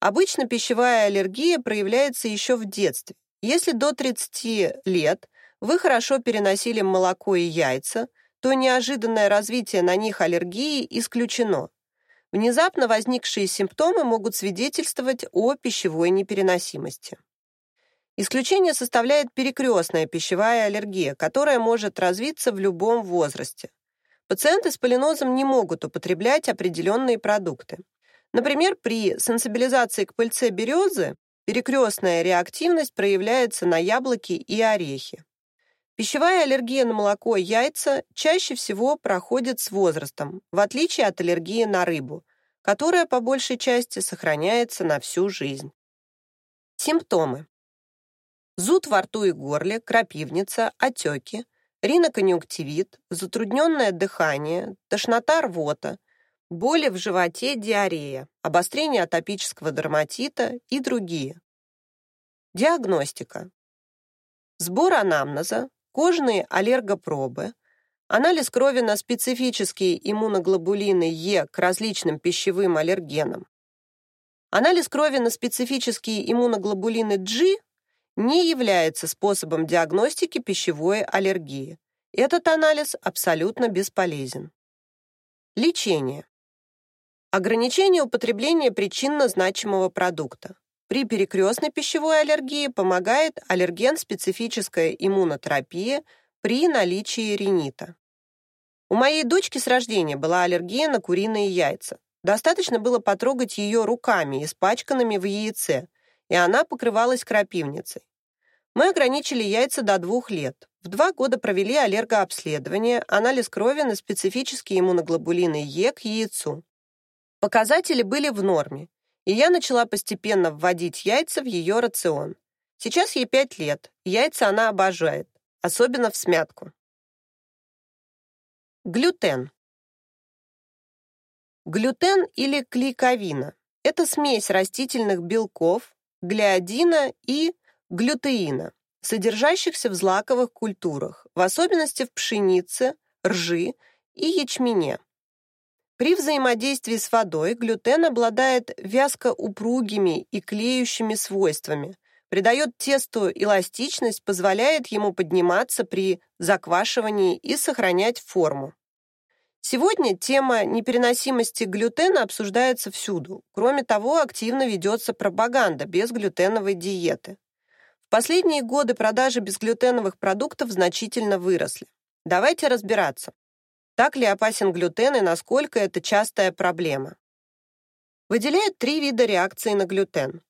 Обычно пищевая аллергия проявляется еще в детстве. Если до 30 лет вы хорошо переносили молоко и яйца, то неожиданное развитие на них аллергии исключено. Внезапно возникшие симптомы могут свидетельствовать о пищевой непереносимости. Исключение составляет перекрестная пищевая аллергия, которая может развиться в любом возрасте. Пациенты с полинозом не могут употреблять определенные продукты. Например, при сенсибилизации к пыльце березы перекрестная реактивность проявляется на яблоки и орехи. Пищевая аллергия на молоко и яйца чаще всего проходит с возрастом, в отличие от аллергии на рыбу, которая по большей части сохраняется на всю жизнь. Симптомы. Зуд во рту и горле, крапивница, отеки, риноконъюнктивит, затрудненное дыхание, тошнота рвота, боли в животе, диарея, обострение атопического дерматита и другие. Диагностика. Сбор анамнеза, кожные аллергопробы, анализ крови на специфические иммуноглобулины Е к различным пищевым аллергенам, анализ крови на специфические иммуноглобулины G не является способом диагностики пищевой аллергии. Этот анализ абсолютно бесполезен. Лечение. Ограничение употребления причинно значимого продукта. При перекрестной пищевой аллергии помогает аллерген-специфическая иммунотерапия при наличии ринита. У моей дочки с рождения была аллергия на куриные яйца. Достаточно было потрогать ее руками, испачканными в яйце, и она покрывалась крапивницей. Мы ограничили яйца до двух лет. В два года провели аллергообследование, анализ крови на специфические иммуноглобулины Е к яйцу. Показатели были в норме, и я начала постепенно вводить яйца в ее рацион. Сейчас ей пять лет, яйца она обожает, особенно в смятку. Глютен. Глютен или клейковина – это смесь растительных белков, глиадина и глютеина, содержащихся в злаковых культурах, в особенности в пшенице, ржи и ячмене. При взаимодействии с водой глютен обладает вязко-упругими и клеющими свойствами, придает тесту эластичность, позволяет ему подниматься при заквашивании и сохранять форму. Сегодня тема непереносимости глютена обсуждается всюду. Кроме того, активно ведется пропаганда безглютеновой диеты последние годы продажи безглютеновых продуктов значительно выросли. Давайте разбираться, так ли опасен глютен и насколько это частая проблема. Выделяют три вида реакции на глютен.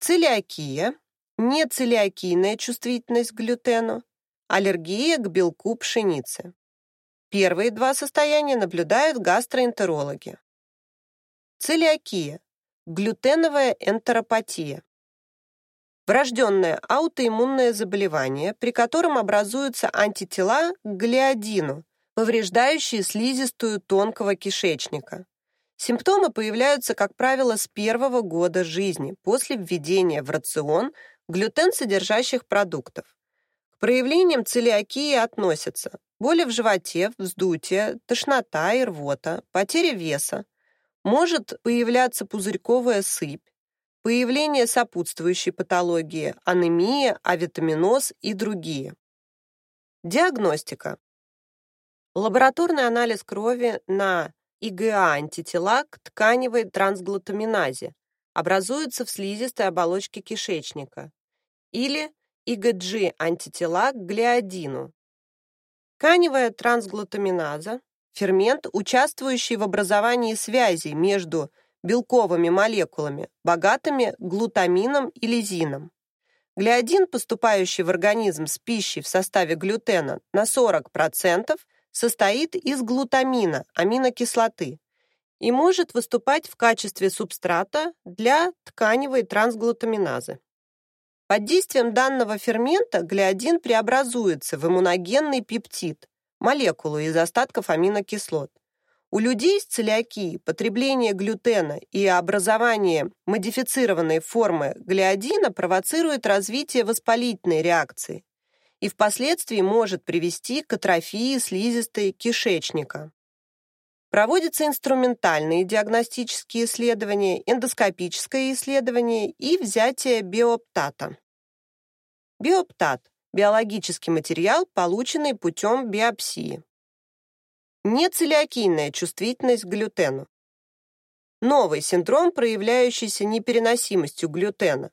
Целиакия, нецелиакийная чувствительность к глютену, аллергия к белку пшеницы. Первые два состояния наблюдают гастроэнтерологи. Целиакия – глютеновая энтеропатия. Врожденное аутоиммунное заболевание, при котором образуются антитела к глиадину, повреждающие слизистую тонкого кишечника. Симптомы появляются, как правило, с первого года жизни, после введения в рацион глютен содержащих продуктов. К проявлениям целиакии относятся боли в животе, вздутие, тошнота и рвота, потеря веса, может появляться пузырьковая сыпь, появление сопутствующей патологии, анемия, авитаминоз и другие. Диагностика. Лабораторный анализ крови на ИГА-антитела к тканевой трансглутаминазе образуется в слизистой оболочке кишечника или ИГГ-антитела к глиадину. Тканевая трансглутаминаза – фермент, участвующий в образовании связей между белковыми молекулами, богатыми глутамином и лизином. Глиадин, поступающий в организм с пищей в составе глютена на 40%, состоит из глутамина, аминокислоты, и может выступать в качестве субстрата для тканевой трансглутаминазы. Под действием данного фермента глиадин преобразуется в иммуногенный пептид, молекулу из остатков аминокислот, У людей с целиакией потребление глютена и образование модифицированной формы глиадина провоцирует развитие воспалительной реакции и впоследствии может привести к атрофии слизистой кишечника. Проводятся инструментальные диагностические исследования, эндоскопическое исследование и взятие биоптата. Биоптат – биологический материал, полученный путем биопсии. Нецелиакийная чувствительность к глютену. Новый синдром, проявляющийся непереносимостью глютена,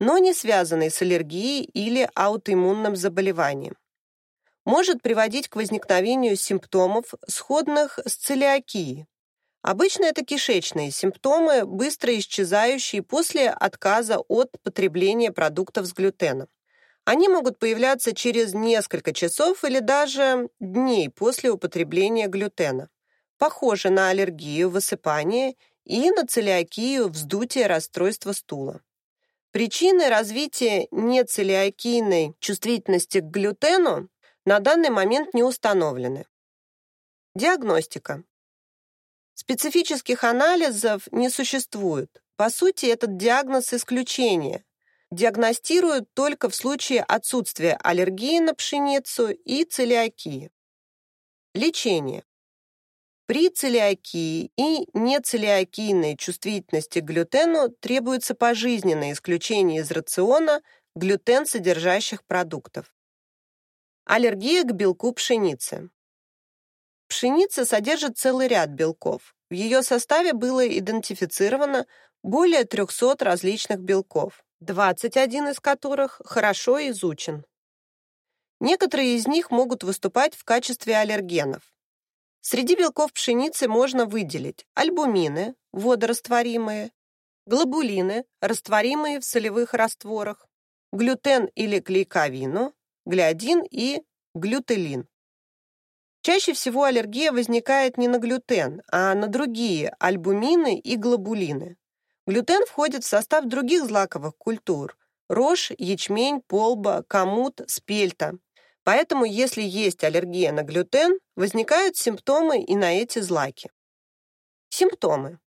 но не связанный с аллергией или аутоиммунным заболеванием. Может приводить к возникновению симптомов, сходных с целиакией. Обычно это кишечные симптомы, быстро исчезающие после отказа от потребления продуктов с глютеном. Они могут появляться через несколько часов или даже дней после употребления глютена. Похожи на аллергию, высыпание и на целиакию, вздутие, расстройство стула. Причины развития нецелиакийной чувствительности к глютену на данный момент не установлены. Диагностика. Специфических анализов не существует. По сути, этот диагноз исключение, диагностируют только в случае отсутствия аллергии на пшеницу и целиакии. Лечение. При целиакии и нецелиакийной чувствительности к глютену требуется пожизненное исключение из рациона глютен содержащих продуктов. Аллергия к белку пшеницы. Пшеница содержит целый ряд белков. В ее составе было идентифицировано более 300 различных белков. 21 из которых хорошо изучен. Некоторые из них могут выступать в качестве аллергенов. Среди белков пшеницы можно выделить альбумины, водорастворимые, глобулины, растворимые в солевых растворах, глютен или клейковину, глиадин и глютелин. Чаще всего аллергия возникает не на глютен, а на другие альбумины и глобулины. Глютен входит в состав других злаковых культур – рожь, ячмень, полба, камут, спельта. Поэтому, если есть аллергия на глютен, возникают симптомы и на эти злаки. Симптомы.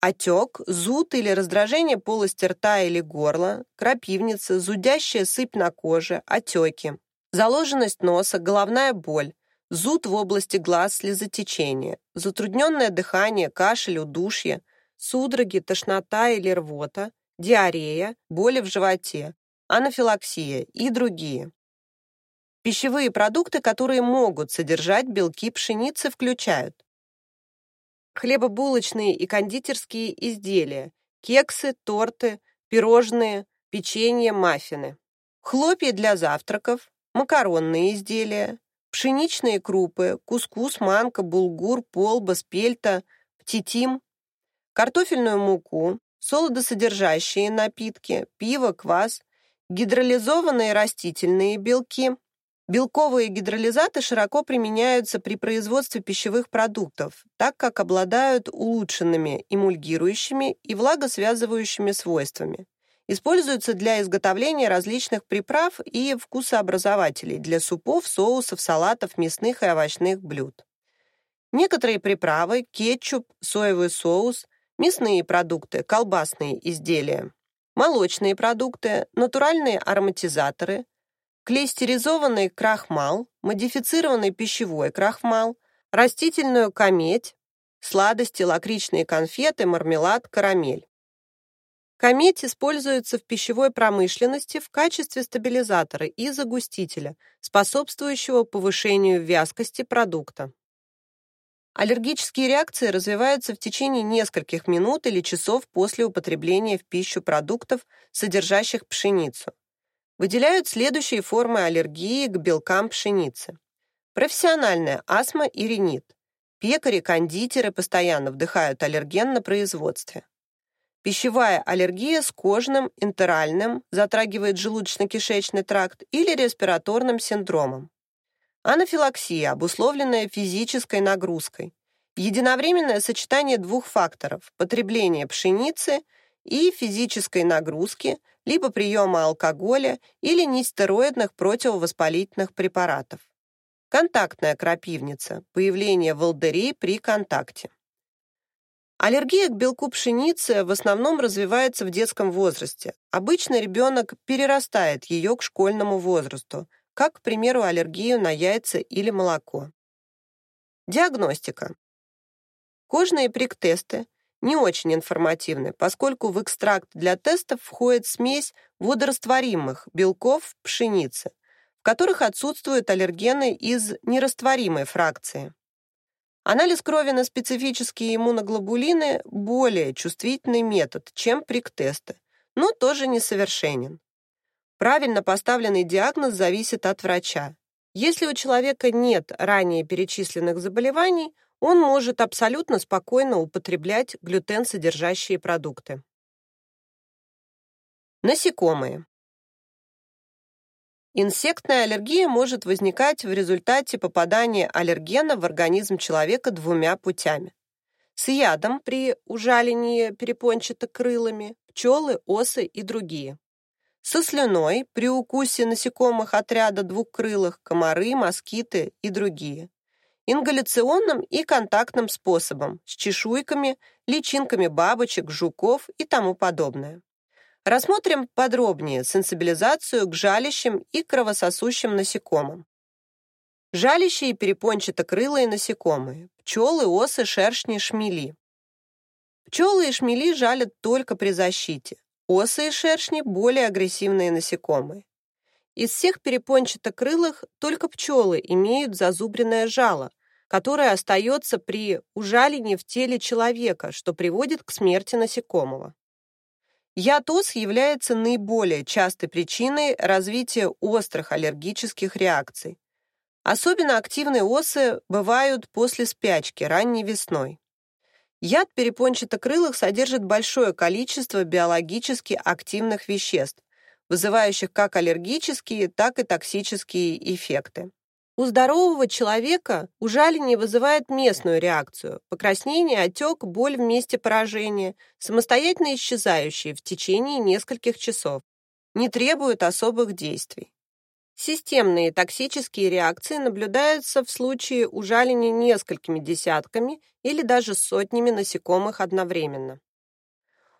Отек, зуд или раздражение полости рта или горла, крапивница, зудящая сыпь на коже, отеки, заложенность носа, головная боль, зуд в области глаз, слезотечение, затрудненное дыхание, кашель, удушье, судороги, тошнота или рвота, диарея, боли в животе, анафилаксия и другие. Пищевые продукты, которые могут содержать белки пшеницы, включают хлебобулочные и кондитерские изделия, кексы, торты, пирожные, печенье, маффины, хлопья для завтраков, макаронные изделия, пшеничные крупы, кускус, манка, булгур, полба, спельта, птитим, картофельную муку, солодосодержащие напитки, пиво, квас, гидролизованные растительные белки. Белковые гидролизаты широко применяются при производстве пищевых продуктов, так как обладают улучшенными эмульгирующими и влагосвязывающими свойствами. Используются для изготовления различных приправ и вкусообразователей для супов, соусов, салатов, мясных и овощных блюд. Некоторые приправы, кетчуп, соевый соус – мясные продукты, колбасные изделия, молочные продукты, натуральные ароматизаторы, клейстеризованный крахмал, модифицированный пищевой крахмал, растительную кометь, сладости, лакричные конфеты, мармелад, карамель. Кометь используется в пищевой промышленности в качестве стабилизатора и загустителя, способствующего повышению вязкости продукта. Аллергические реакции развиваются в течение нескольких минут или часов после употребления в пищу продуктов, содержащих пшеницу. Выделяют следующие формы аллергии к белкам пшеницы. Профессиональная астма и ринит. Пекари-кондитеры постоянно вдыхают аллерген на производстве. Пищевая аллергия с кожным, энтеральным, затрагивает желудочно-кишечный тракт или респираторным синдромом. Анафилаксия, обусловленная физической нагрузкой. Единовременное сочетание двух факторов – потребления пшеницы и физической нагрузки, либо приема алкоголя или нестероидных противовоспалительных препаратов. Контактная крапивница – появление волдырей при контакте. Аллергия к белку пшеницы в основном развивается в детском возрасте. Обычно ребенок перерастает ее к школьному возрасту, как, к примеру, аллергию на яйца или молоко. Диагностика. Кожные прик-тесты не очень информативны, поскольку в экстракт для тестов входит смесь водорастворимых белков пшеницы, в которых отсутствуют аллергены из нерастворимой фракции. Анализ крови на специфические иммуноглобулины – более чувствительный метод, чем прик-тесты, но тоже несовершенен. Правильно поставленный диагноз зависит от врача. Если у человека нет ранее перечисленных заболеваний, он может абсолютно спокойно употреблять глютен-содержащие продукты. Насекомые. Инсектная аллергия может возникать в результате попадания аллергена в организм человека двумя путями. С ядом при ужалении перепончатокрылыми, пчелы, осы и другие. Со слюной при укусе насекомых отряда двухкрылых, комары, москиты и другие. Ингаляционным и контактным способом, с чешуйками, личинками бабочек, жуков и тому подобное. Рассмотрим подробнее сенсибилизацию к жалящим и кровососущим насекомым. Жалящие перепончатокрылые насекомые, пчелы, осы, шершни, шмели. Пчелы и шмели жалят только при защите. Осы и шершни – более агрессивные насекомые. Из всех перепончатокрылых только пчелы имеют зазубренное жало, которое остается при ужалении в теле человека, что приводит к смерти насекомого. Ятоз является наиболее частой причиной развития острых аллергических реакций. Особенно активные осы бывают после спячки ранней весной. Яд перепончатокрылых содержит большое количество биологически активных веществ, вызывающих как аллергические, так и токсические эффекты. У здорового человека ужаление вызывает местную реакцию – покраснение, отек, боль в месте поражения, самостоятельно исчезающие в течение нескольких часов, не требуют особых действий. Системные токсические реакции наблюдаются в случае ужаления несколькими десятками или даже сотнями насекомых одновременно.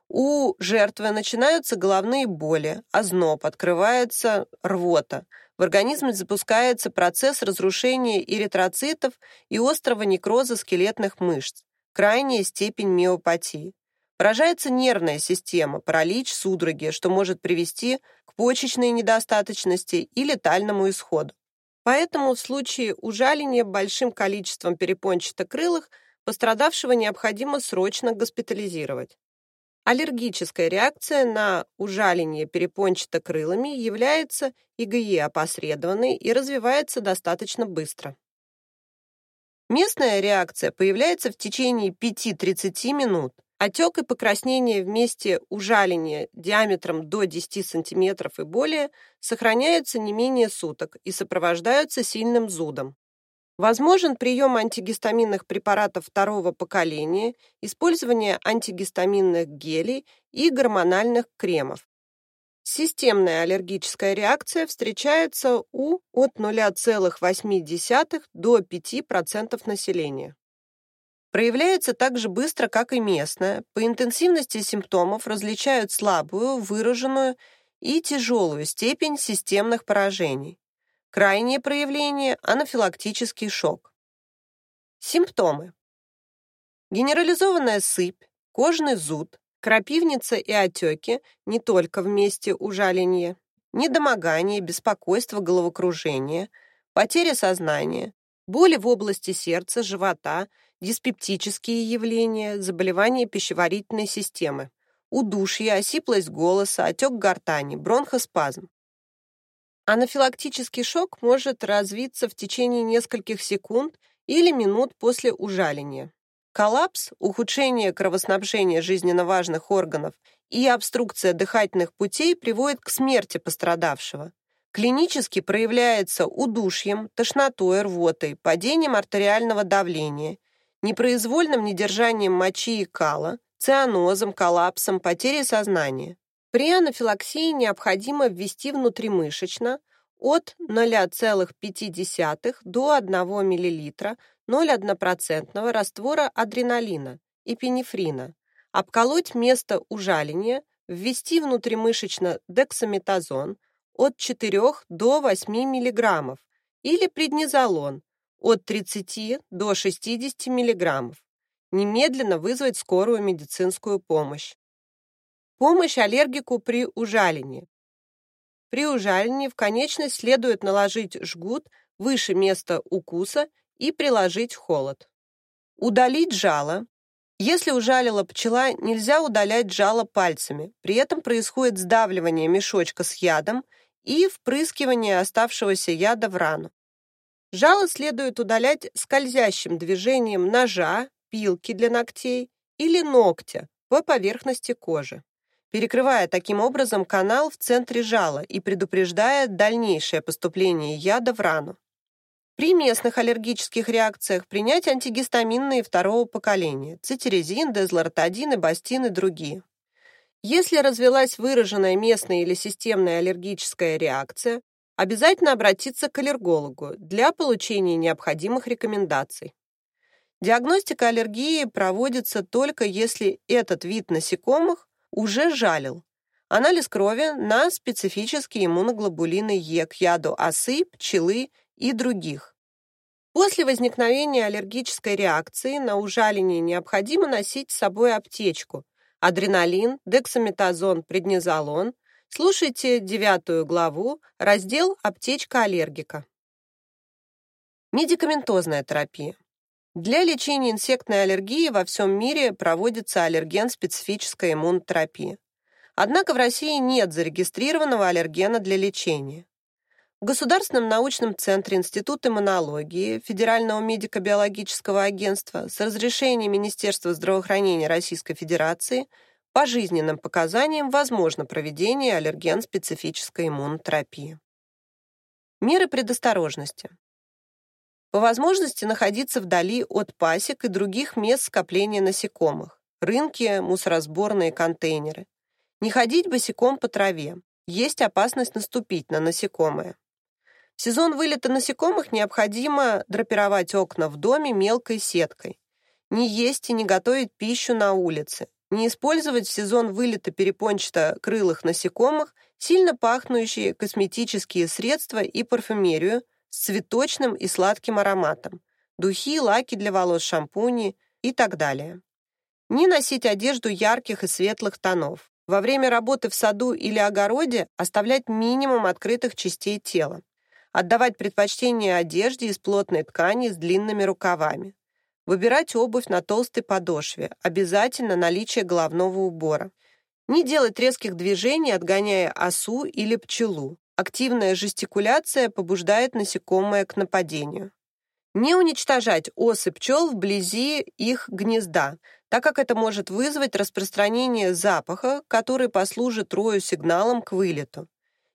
У жертвы начинаются головные боли, озноб, открывается рвота – в организме запускается процесс разрушения эритроцитов и острого некроза скелетных мышц, крайняя степень миопатии. Поражается нервная система, паралич, судороги, что может привести к почечной недостаточности и летальному исходу. Поэтому в случае ужаления большим количеством перепончатокрылых пострадавшего необходимо срочно госпитализировать. Аллергическая реакция на ужаление перепончатокрылыми является ИГЕ опосредованной и развивается достаточно быстро. Местная реакция появляется в течение 5-30 минут. Отек и покраснение вместе ужаления диаметром до 10 см и более сохраняются не менее суток и сопровождаются сильным зудом. Возможен прием антигистаминных препаратов второго поколения, использование антигистаминных гелей и гормональных кремов. Системная аллергическая реакция встречается у от 0,8 до 5% населения. Проявляется так же быстро, как и местная. По интенсивности симптомов различают слабую, выраженную и тяжелую степень системных поражений. Крайнее проявление – анафилактический шок. Симптомы. Генерализованная сыпь, кожный зуд, крапивница и отеки не только в месте ужаления, недомогание, беспокойство, головокружение, потеря сознания, боли в области сердца, живота, диспептические явления, заболевания пищеварительной системы, удушье, осиплость голоса, отек гортани, бронхоспазм. Анафилактический шок может развиться в течение нескольких секунд или минут после ужаления. Коллапс, ухудшение кровоснабжения жизненно важных органов и обструкция дыхательных путей приводит к смерти пострадавшего. Клинически проявляется удушьем, тошнотой, рвотой, падением артериального давления, непроизвольным недержанием мочи и кала, цианозом, коллапсом, потерей сознания. При анафилаксии необходимо ввести внутримышечно от 0,5 до 1 мл 0,1% раствора адреналина, эпинефрина, обколоть место ужаления, ввести внутримышечно дексаметазон от 4 до 8 мг или преднизолон от 30 до 60 мг. Немедленно вызвать скорую медицинскую помощь. Помощь аллергику при ужалении. При ужалении в конечность следует наложить жгут выше места укуса и приложить холод. Удалить жало. Если ужалила пчела, нельзя удалять жало пальцами. При этом происходит сдавливание мешочка с ядом и впрыскивание оставшегося яда в рану. Жало следует удалять скользящим движением ножа, пилки для ногтей или ногтя по поверхности кожи перекрывая таким образом канал в центре жала и предупреждая дальнейшее поступление яда в рану. При местных аллергических реакциях принять антигистаминные второго поколения – цитирезин, дезлортадин, эбастин и другие. Если развилась выраженная местная или системная аллергическая реакция, обязательно обратиться к аллергологу для получения необходимых рекомендаций. Диагностика аллергии проводится только если этот вид насекомых уже жалил. Анализ крови на специфические иммуноглобулины Е к яду осы, пчелы и других. После возникновения аллергической реакции на ужаление необходимо носить с собой аптечку, адреналин, дексаметазон, преднизолон. Слушайте девятую главу, раздел «Аптечка аллергика». Медикаментозная терапия. Для лечения инсектной аллергии во всем мире проводится аллерген-специфическая иммунотерапия. Однако в России нет зарегистрированного аллергена для лечения. В Государственном научном центре Института иммунологии Федерального медико-биологического агентства с разрешения Министерства здравоохранения Российской Федерации по жизненным показаниям возможно проведение аллерген-специфической иммунотерапии. Меры предосторожности. По возможности находиться вдали от пасек и других мест скопления насекомых, рынки, мусоросборные контейнеры. Не ходить босиком по траве. Есть опасность наступить на насекомое. В сезон вылета насекомых необходимо драпировать окна в доме мелкой сеткой. Не есть и не готовить пищу на улице. Не использовать в сезон вылета перепончато-крылых насекомых сильно пахнущие косметические средства и парфюмерию – с цветочным и сладким ароматом, духи, лаки для волос, шампуни и так далее. Не носить одежду ярких и светлых тонов. Во время работы в саду или огороде оставлять минимум открытых частей тела. Отдавать предпочтение одежде из плотной ткани с длинными рукавами. Выбирать обувь на толстой подошве, обязательно наличие головного убора. Не делать резких движений, отгоняя осу или пчелу. Активная жестикуляция побуждает насекомое к нападению. Не уничтожать осы пчел вблизи их гнезда, так как это может вызвать распространение запаха, который послужит рою сигналом к вылету.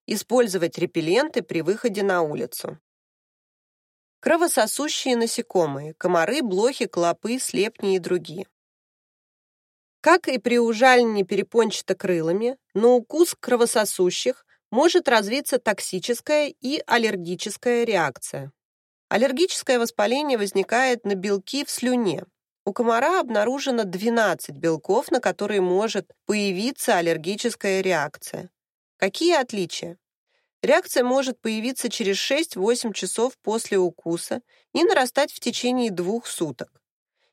Использовать репелленты при выходе на улицу. Кровососущие насекомые, комары, блохи, клопы, слепни и другие. Как и при ужалении перепончато-крылыми, на укус кровососущих может развиться токсическая и аллергическая реакция. Аллергическое воспаление возникает на белки в слюне. У комара обнаружено 12 белков, на которые может появиться аллергическая реакция. Какие отличия? Реакция может появиться через 6-8 часов после укуса и нарастать в течение двух суток.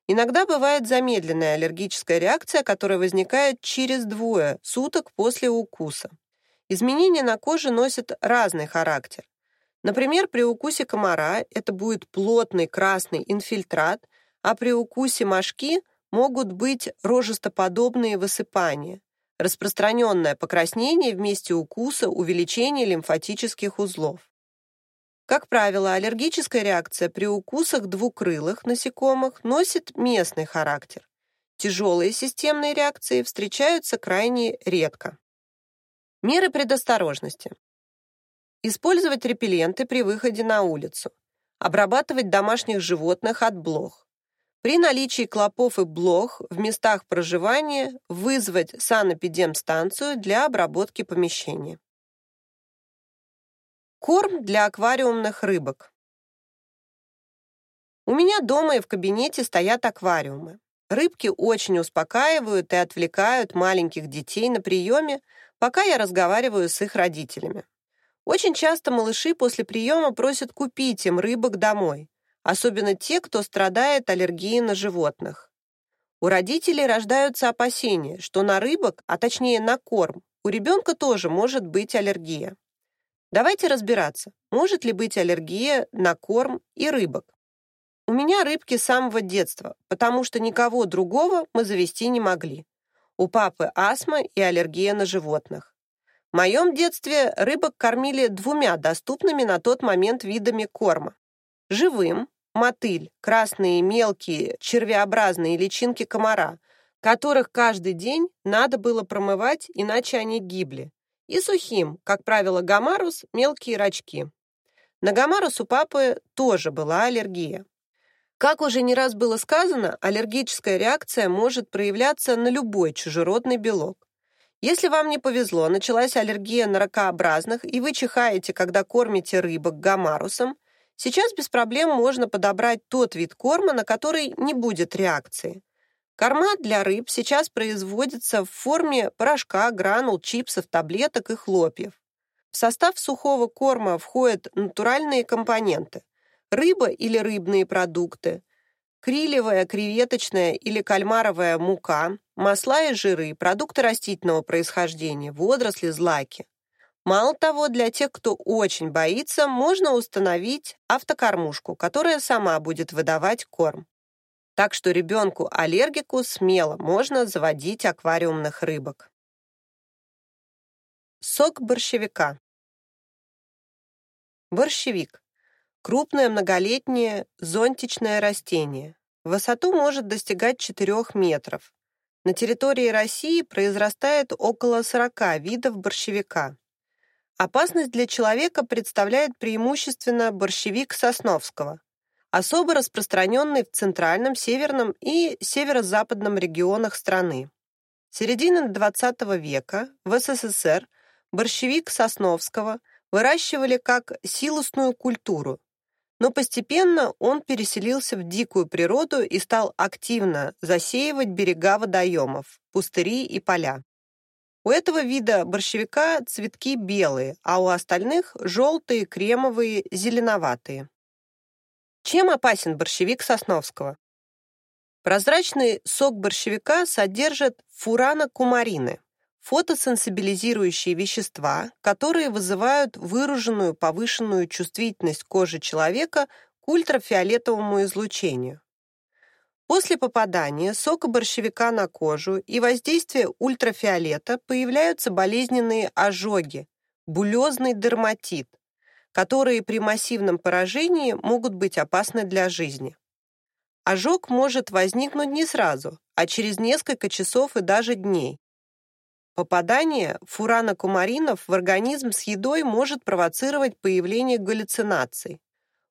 Иногда бывает замедленная аллергическая реакция, которая возникает через двое суток после укуса. Изменения на коже носят разный характер. Например, при укусе комара это будет плотный красный инфильтрат, а при укусе мошки могут быть рожестоподобные высыпания, распространенное покраснение вместе укуса, увеличение лимфатических узлов. Как правило, аллергическая реакция при укусах двукрылых насекомых носит местный характер. Тяжелые системные реакции встречаются крайне редко. Меры предосторожности. Использовать репелленты при выходе на улицу. Обрабатывать домашних животных от блох. При наличии клопов и блох в местах проживания вызвать санэпидемстанцию для обработки помещения. Корм для аквариумных рыбок. У меня дома и в кабинете стоят аквариумы. Рыбки очень успокаивают и отвлекают маленьких детей на приеме, пока я разговариваю с их родителями. Очень часто малыши после приема просят купить им рыбок домой, особенно те, кто страдает аллергией на животных. У родителей рождаются опасения, что на рыбок, а точнее на корм, у ребенка тоже может быть аллергия. Давайте разбираться, может ли быть аллергия на корм и рыбок. У меня рыбки с самого детства, потому что никого другого мы завести не могли. У папы астма и аллергия на животных. В моем детстве рыбок кормили двумя доступными на тот момент видами корма. Живым – мотыль, красные мелкие червеобразные личинки комара, которых каждый день надо было промывать, иначе они гибли. И сухим, как правило, гамарус – мелкие рачки. На гамарус у папы тоже была аллергия. Как уже не раз было сказано, аллергическая реакция может проявляться на любой чужеродный белок. Если вам не повезло, началась аллергия на ракообразных, и вы чихаете, когда кормите рыбок гамарусом, сейчас без проблем можно подобрать тот вид корма, на который не будет реакции. Корма для рыб сейчас производятся в форме порошка, гранул, чипсов, таблеток и хлопьев. В состав сухого корма входят натуральные компоненты рыба или рыбные продукты, крилевая, креветочная или кальмаровая мука, масла и жиры, продукты растительного происхождения, водоросли, злаки. Мало того, для тех, кто очень боится, можно установить автокормушку, которая сама будет выдавать корм. Так что ребенку-аллергику смело можно заводить аквариумных рыбок. Сок борщевика. Борщевик Крупное многолетнее зонтичное растение. Высоту может достигать 4 метров. На территории России произрастает около 40 видов борщевика. Опасность для человека представляет преимущественно борщевик Сосновского, особо распространенный в центральном, северном и северо-западном регионах страны. Середины XX века в СССР борщевик Сосновского выращивали как силосную культуру, но постепенно он переселился в дикую природу и стал активно засеивать берега водоемов, пустыри и поля. У этого вида борщевика цветки белые, а у остальных желтые, кремовые, зеленоватые. Чем опасен борщевик Сосновского? Прозрачный сок борщевика содержит фуранокумарины, фотосенсибилизирующие вещества, которые вызывают выраженную повышенную чувствительность кожи человека к ультрафиолетовому излучению. После попадания сока борщевика на кожу и воздействия ультрафиолета появляются болезненные ожоги, булезный дерматит, которые при массивном поражении могут быть опасны для жизни. Ожог может возникнуть не сразу, а через несколько часов и даже дней, Попадание фуранокумаринов в организм с едой может провоцировать появление галлюцинаций.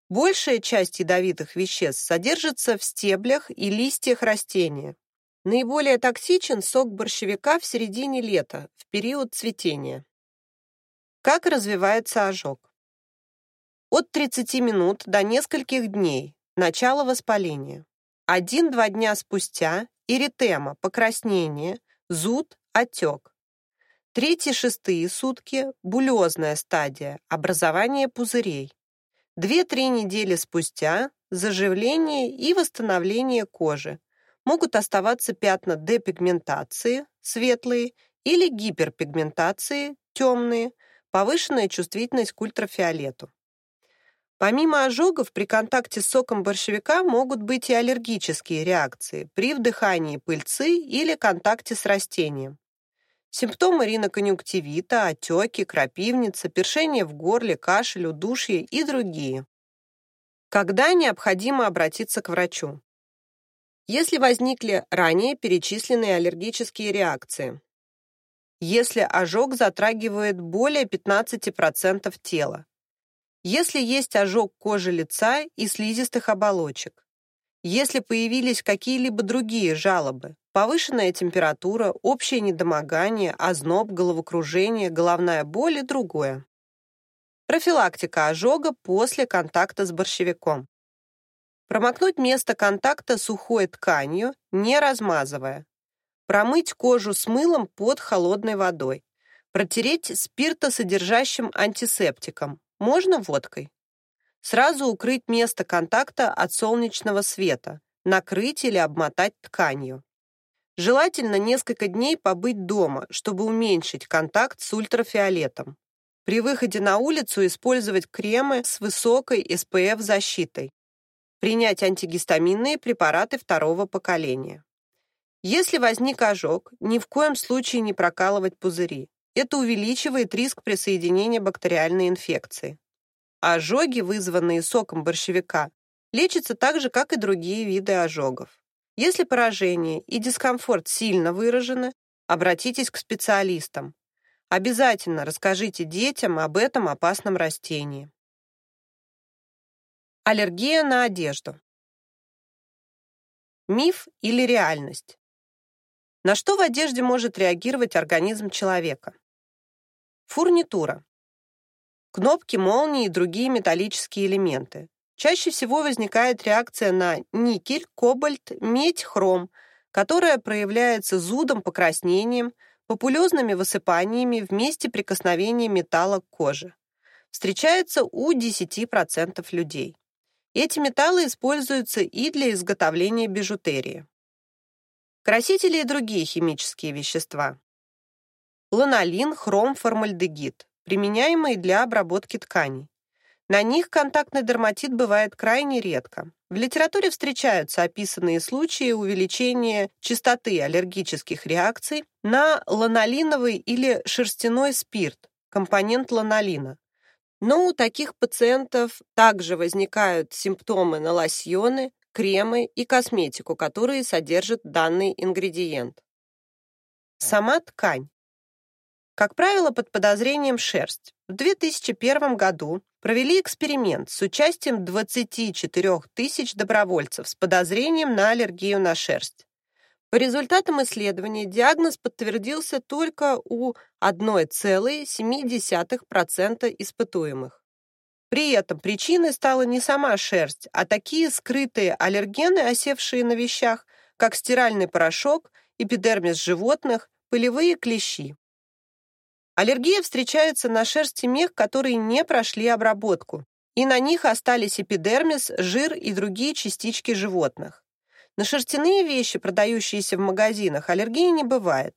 Большая часть ядовитых веществ содержится в стеблях и листьях растения. Наиболее токсичен сок борщевика в середине лета, в период цветения. Как развивается ожог? От 30 минут до нескольких дней. Начало воспаления. 1-2 дня спустя эритема, покраснение, зуд, отек. Третьи-шестые сутки – булезная стадия, образование пузырей. Две-три недели спустя – заживление и восстановление кожи. Могут оставаться пятна депигментации, светлые, или гиперпигментации, темные, повышенная чувствительность к ультрафиолету. Помимо ожогов, при контакте с соком борщевика могут быть и аллергические реакции при вдыхании пыльцы или контакте с растением. Симптомы риноконъюнктивита, отеки, крапивница, першение в горле, кашель, удушье и другие. Когда необходимо обратиться к врачу? Если возникли ранее перечисленные аллергические реакции. Если ожог затрагивает более 15% тела. Если есть ожог кожи лица и слизистых оболочек. Если появились какие-либо другие жалобы, повышенная температура, общее недомогание, озноб, головокружение, головная боль и другое. Профилактика ожога после контакта с борщевиком. Промокнуть место контакта сухой тканью, не размазывая. Промыть кожу с мылом под холодной водой. Протереть спиртосодержащим антисептиком, можно водкой. Сразу укрыть место контакта от солнечного света, накрыть или обмотать тканью. Желательно несколько дней побыть дома, чтобы уменьшить контакт с ультрафиолетом. При выходе на улицу использовать кремы с высокой SPF-защитой. Принять антигистаминные препараты второго поколения. Если возник ожог, ни в коем случае не прокалывать пузыри. Это увеличивает риск присоединения бактериальной инфекции. Ожоги, вызванные соком борщевика, лечатся так же, как и другие виды ожогов. Если поражение и дискомфорт сильно выражены, обратитесь к специалистам. Обязательно расскажите детям об этом опасном растении. Аллергия на одежду. Миф или реальность? На что в одежде может реагировать организм человека? Фурнитура. Кнопки, молнии и другие металлические элементы. Чаще всего возникает реакция на никель, кобальт, медь, хром, которая проявляется зудом, покраснением, популезными высыпаниями в месте прикосновения металла к коже. Встречается у 10% людей. Эти металлы используются и для изготовления бижутерии. Красители и другие химические вещества ланолин, хром, формальдегид, применяемые для обработки тканей. На них контактный дерматит бывает крайне редко. В литературе встречаются описанные случаи увеличения частоты аллергических реакций на ланолиновый или шерстяной спирт, компонент ланолина. Но у таких пациентов также возникают симптомы на лосьоны, кремы и косметику, которые содержат данный ингредиент. Сама ткань. Как правило, под подозрением шерсть. В 2001 году провели эксперимент с участием 24 тысяч добровольцев с подозрением на аллергию на шерсть. По результатам исследования диагноз подтвердился только у 1,7% испытуемых. При этом причиной стала не сама шерсть, а такие скрытые аллергены, осевшие на вещах, как стиральный порошок, эпидермис животных, пылевые клещи. Аллергия встречается на шерсти мех, которые не прошли обработку, и на них остались эпидермис, жир и другие частички животных. На шерстяные вещи, продающиеся в магазинах, аллергии не бывает,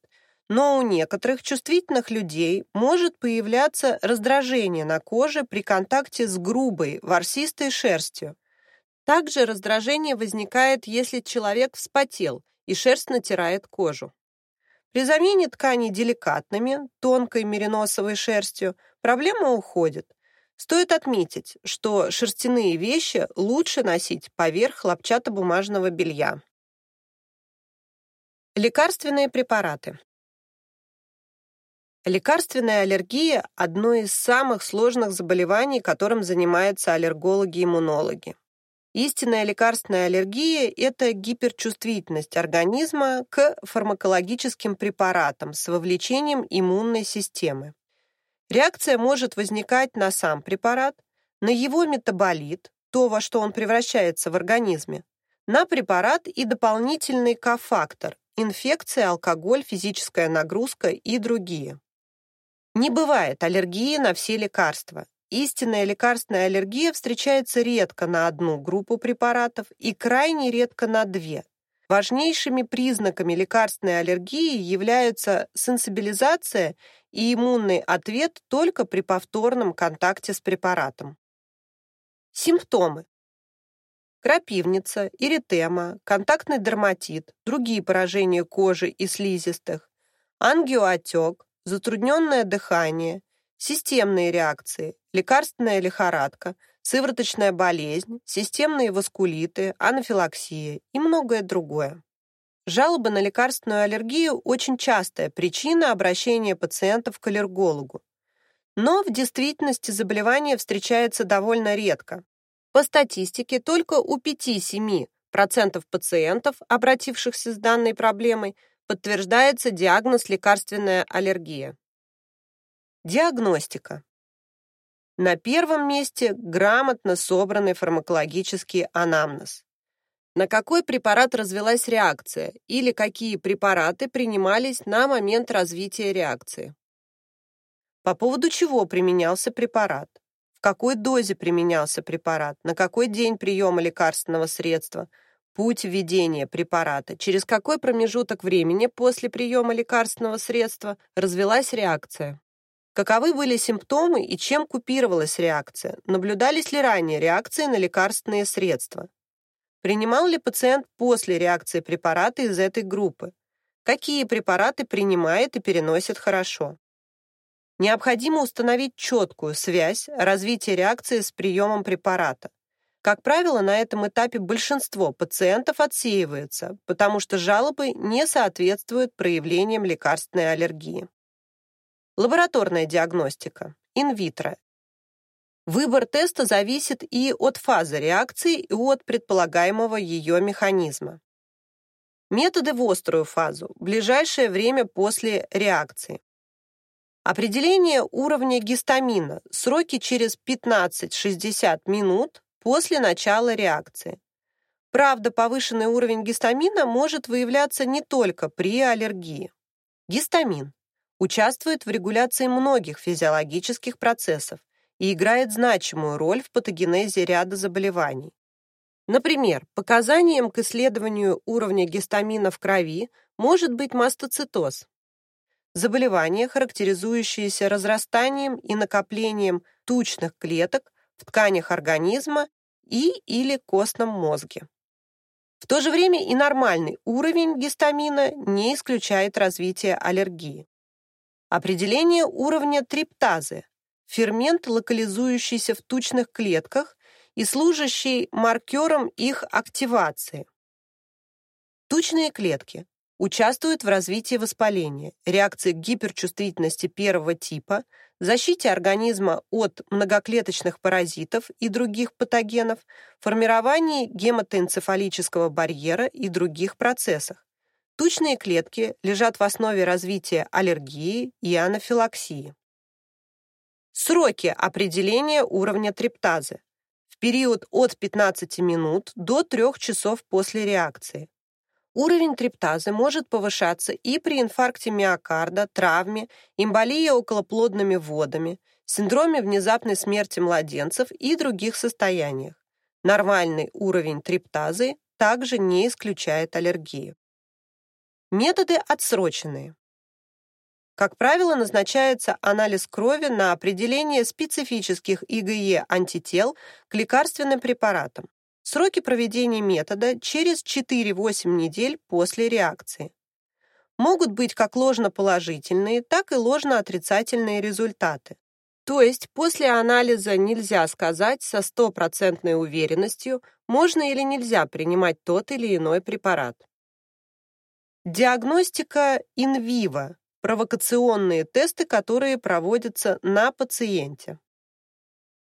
но у некоторых чувствительных людей может появляться раздражение на коже при контакте с грубой, ворсистой шерстью. Также раздражение возникает, если человек вспотел и шерсть натирает кожу. При замене тканей деликатными, тонкой мериносовой шерстью, проблема уходит. Стоит отметить, что шерстяные вещи лучше носить поверх хлопчатобумажного белья. Лекарственные препараты. Лекарственная аллергия – одно из самых сложных заболеваний, которым занимаются аллергологи-иммунологи. Истинная лекарственная аллергия – это гиперчувствительность организма к фармакологическим препаратам с вовлечением иммунной системы. Реакция может возникать на сам препарат, на его метаболит, то, во что он превращается в организме, на препарат и дополнительный кофактор – инфекция, алкоголь, физическая нагрузка и другие. Не бывает аллергии на все лекарства. Истинная лекарственная аллергия встречается редко на одну группу препаратов и крайне редко на две. Важнейшими признаками лекарственной аллергии являются сенсибилизация и иммунный ответ только при повторном контакте с препаратом. Симптомы. Крапивница, эритема, контактный дерматит, другие поражения кожи и слизистых, ангиоотек, затрудненное дыхание, системные реакции, лекарственная лихорадка, сывороточная болезнь, системные васкулиты, анафилаксия и многое другое. Жалобы на лекарственную аллергию – очень частая причина обращения пациентов к аллергологу. Но в действительности заболевание встречается довольно редко. По статистике, только у 5-7% пациентов, обратившихся с данной проблемой, подтверждается диагноз лекарственная аллергия. Диагностика. На первом месте грамотно собранный фармакологический анамнез. На какой препарат развилась реакция или какие препараты принимались на момент развития реакции. По поводу чего применялся препарат, в какой дозе применялся препарат, на какой день приема лекарственного средства, путь введения препарата, через какой промежуток времени после приема лекарственного средства развилась реакция. Каковы были симптомы и чем купировалась реакция? Наблюдались ли ранее реакции на лекарственные средства? Принимал ли пациент после реакции препарата из этой группы? Какие препараты принимает и переносит хорошо? Необходимо установить четкую связь развития реакции с приемом препарата. Как правило, на этом этапе большинство пациентов отсеивается, потому что жалобы не соответствуют проявлениям лекарственной аллергии. Лабораторная диагностика. Инвитро. Выбор теста зависит и от фазы реакции, и от предполагаемого ее механизма. Методы в острую фазу, ближайшее время после реакции. Определение уровня гистамина, сроки через 15-60 минут после начала реакции. Правда, повышенный уровень гистамина может выявляться не только при аллергии. Гистамин участвует в регуляции многих физиологических процессов и играет значимую роль в патогенезе ряда заболеваний. Например, показанием к исследованию уровня гистамина в крови может быть мастоцитоз, заболевание, характеризующееся разрастанием и накоплением тучных клеток в тканях организма и или костном мозге. В то же время и нормальный уровень гистамина не исключает развитие аллергии. Определение уровня триптазы – фермент, локализующийся в тучных клетках и служащий маркером их активации. Тучные клетки участвуют в развитии воспаления, реакции гиперчувствительности первого типа, защите организма от многоклеточных паразитов и других патогенов, формировании гематоэнцефалического барьера и других процессах. Тучные клетки лежат в основе развития аллергии и анафилаксии. Сроки определения уровня триптазы в период от 15 минут до 3 часов после реакции. Уровень триптазы может повышаться и при инфаркте миокарда, травме, эмболии околоплодными водами, синдроме внезапной смерти младенцев и других состояниях. Нормальный уровень триптазы также не исключает аллергию. Методы отсроченные. Как правило, назначается анализ крови на определение специфических ИГЕ антител к лекарственным препаратам. Сроки проведения метода через 4-8 недель после реакции. Могут быть как ложноположительные, так и ложноотрицательные результаты. То есть после анализа нельзя сказать со стопроцентной уверенностью, можно или нельзя принимать тот или иной препарат. Диагностика инвиво – провокационные тесты, которые проводятся на пациенте.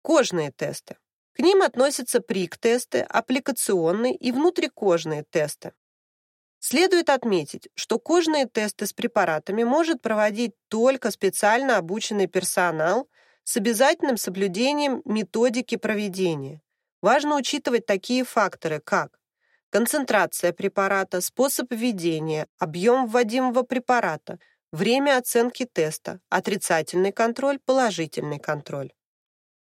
Кожные тесты. К ним относятся прик-тесты, аппликационные и внутрикожные тесты. Следует отметить, что кожные тесты с препаратами может проводить только специально обученный персонал с обязательным соблюдением методики проведения. Важно учитывать такие факторы, как концентрация препарата, способ введения, объем вводимого препарата, время оценки теста, отрицательный контроль, положительный контроль.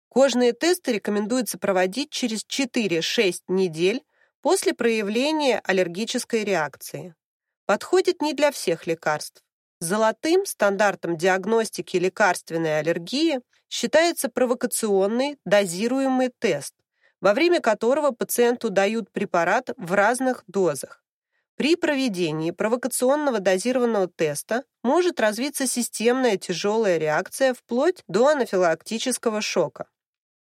Кожные тесты рекомендуется проводить через 4-6 недель после проявления аллергической реакции. Подходит не для всех лекарств. Золотым стандартом диагностики лекарственной аллергии считается провокационный дозируемый тест, во время которого пациенту дают препарат в разных дозах. При проведении провокационного дозированного теста может развиться системная тяжелая реакция вплоть до анафилактического шока.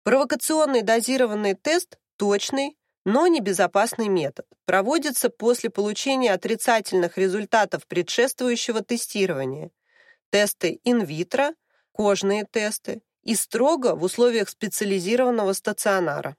Провокационный дозированный тест точный, но небезопасный метод. Проводится после получения отрицательных результатов предшествующего тестирования. Тесты инвитро, кожные тесты и строго в условиях специализированного стационара.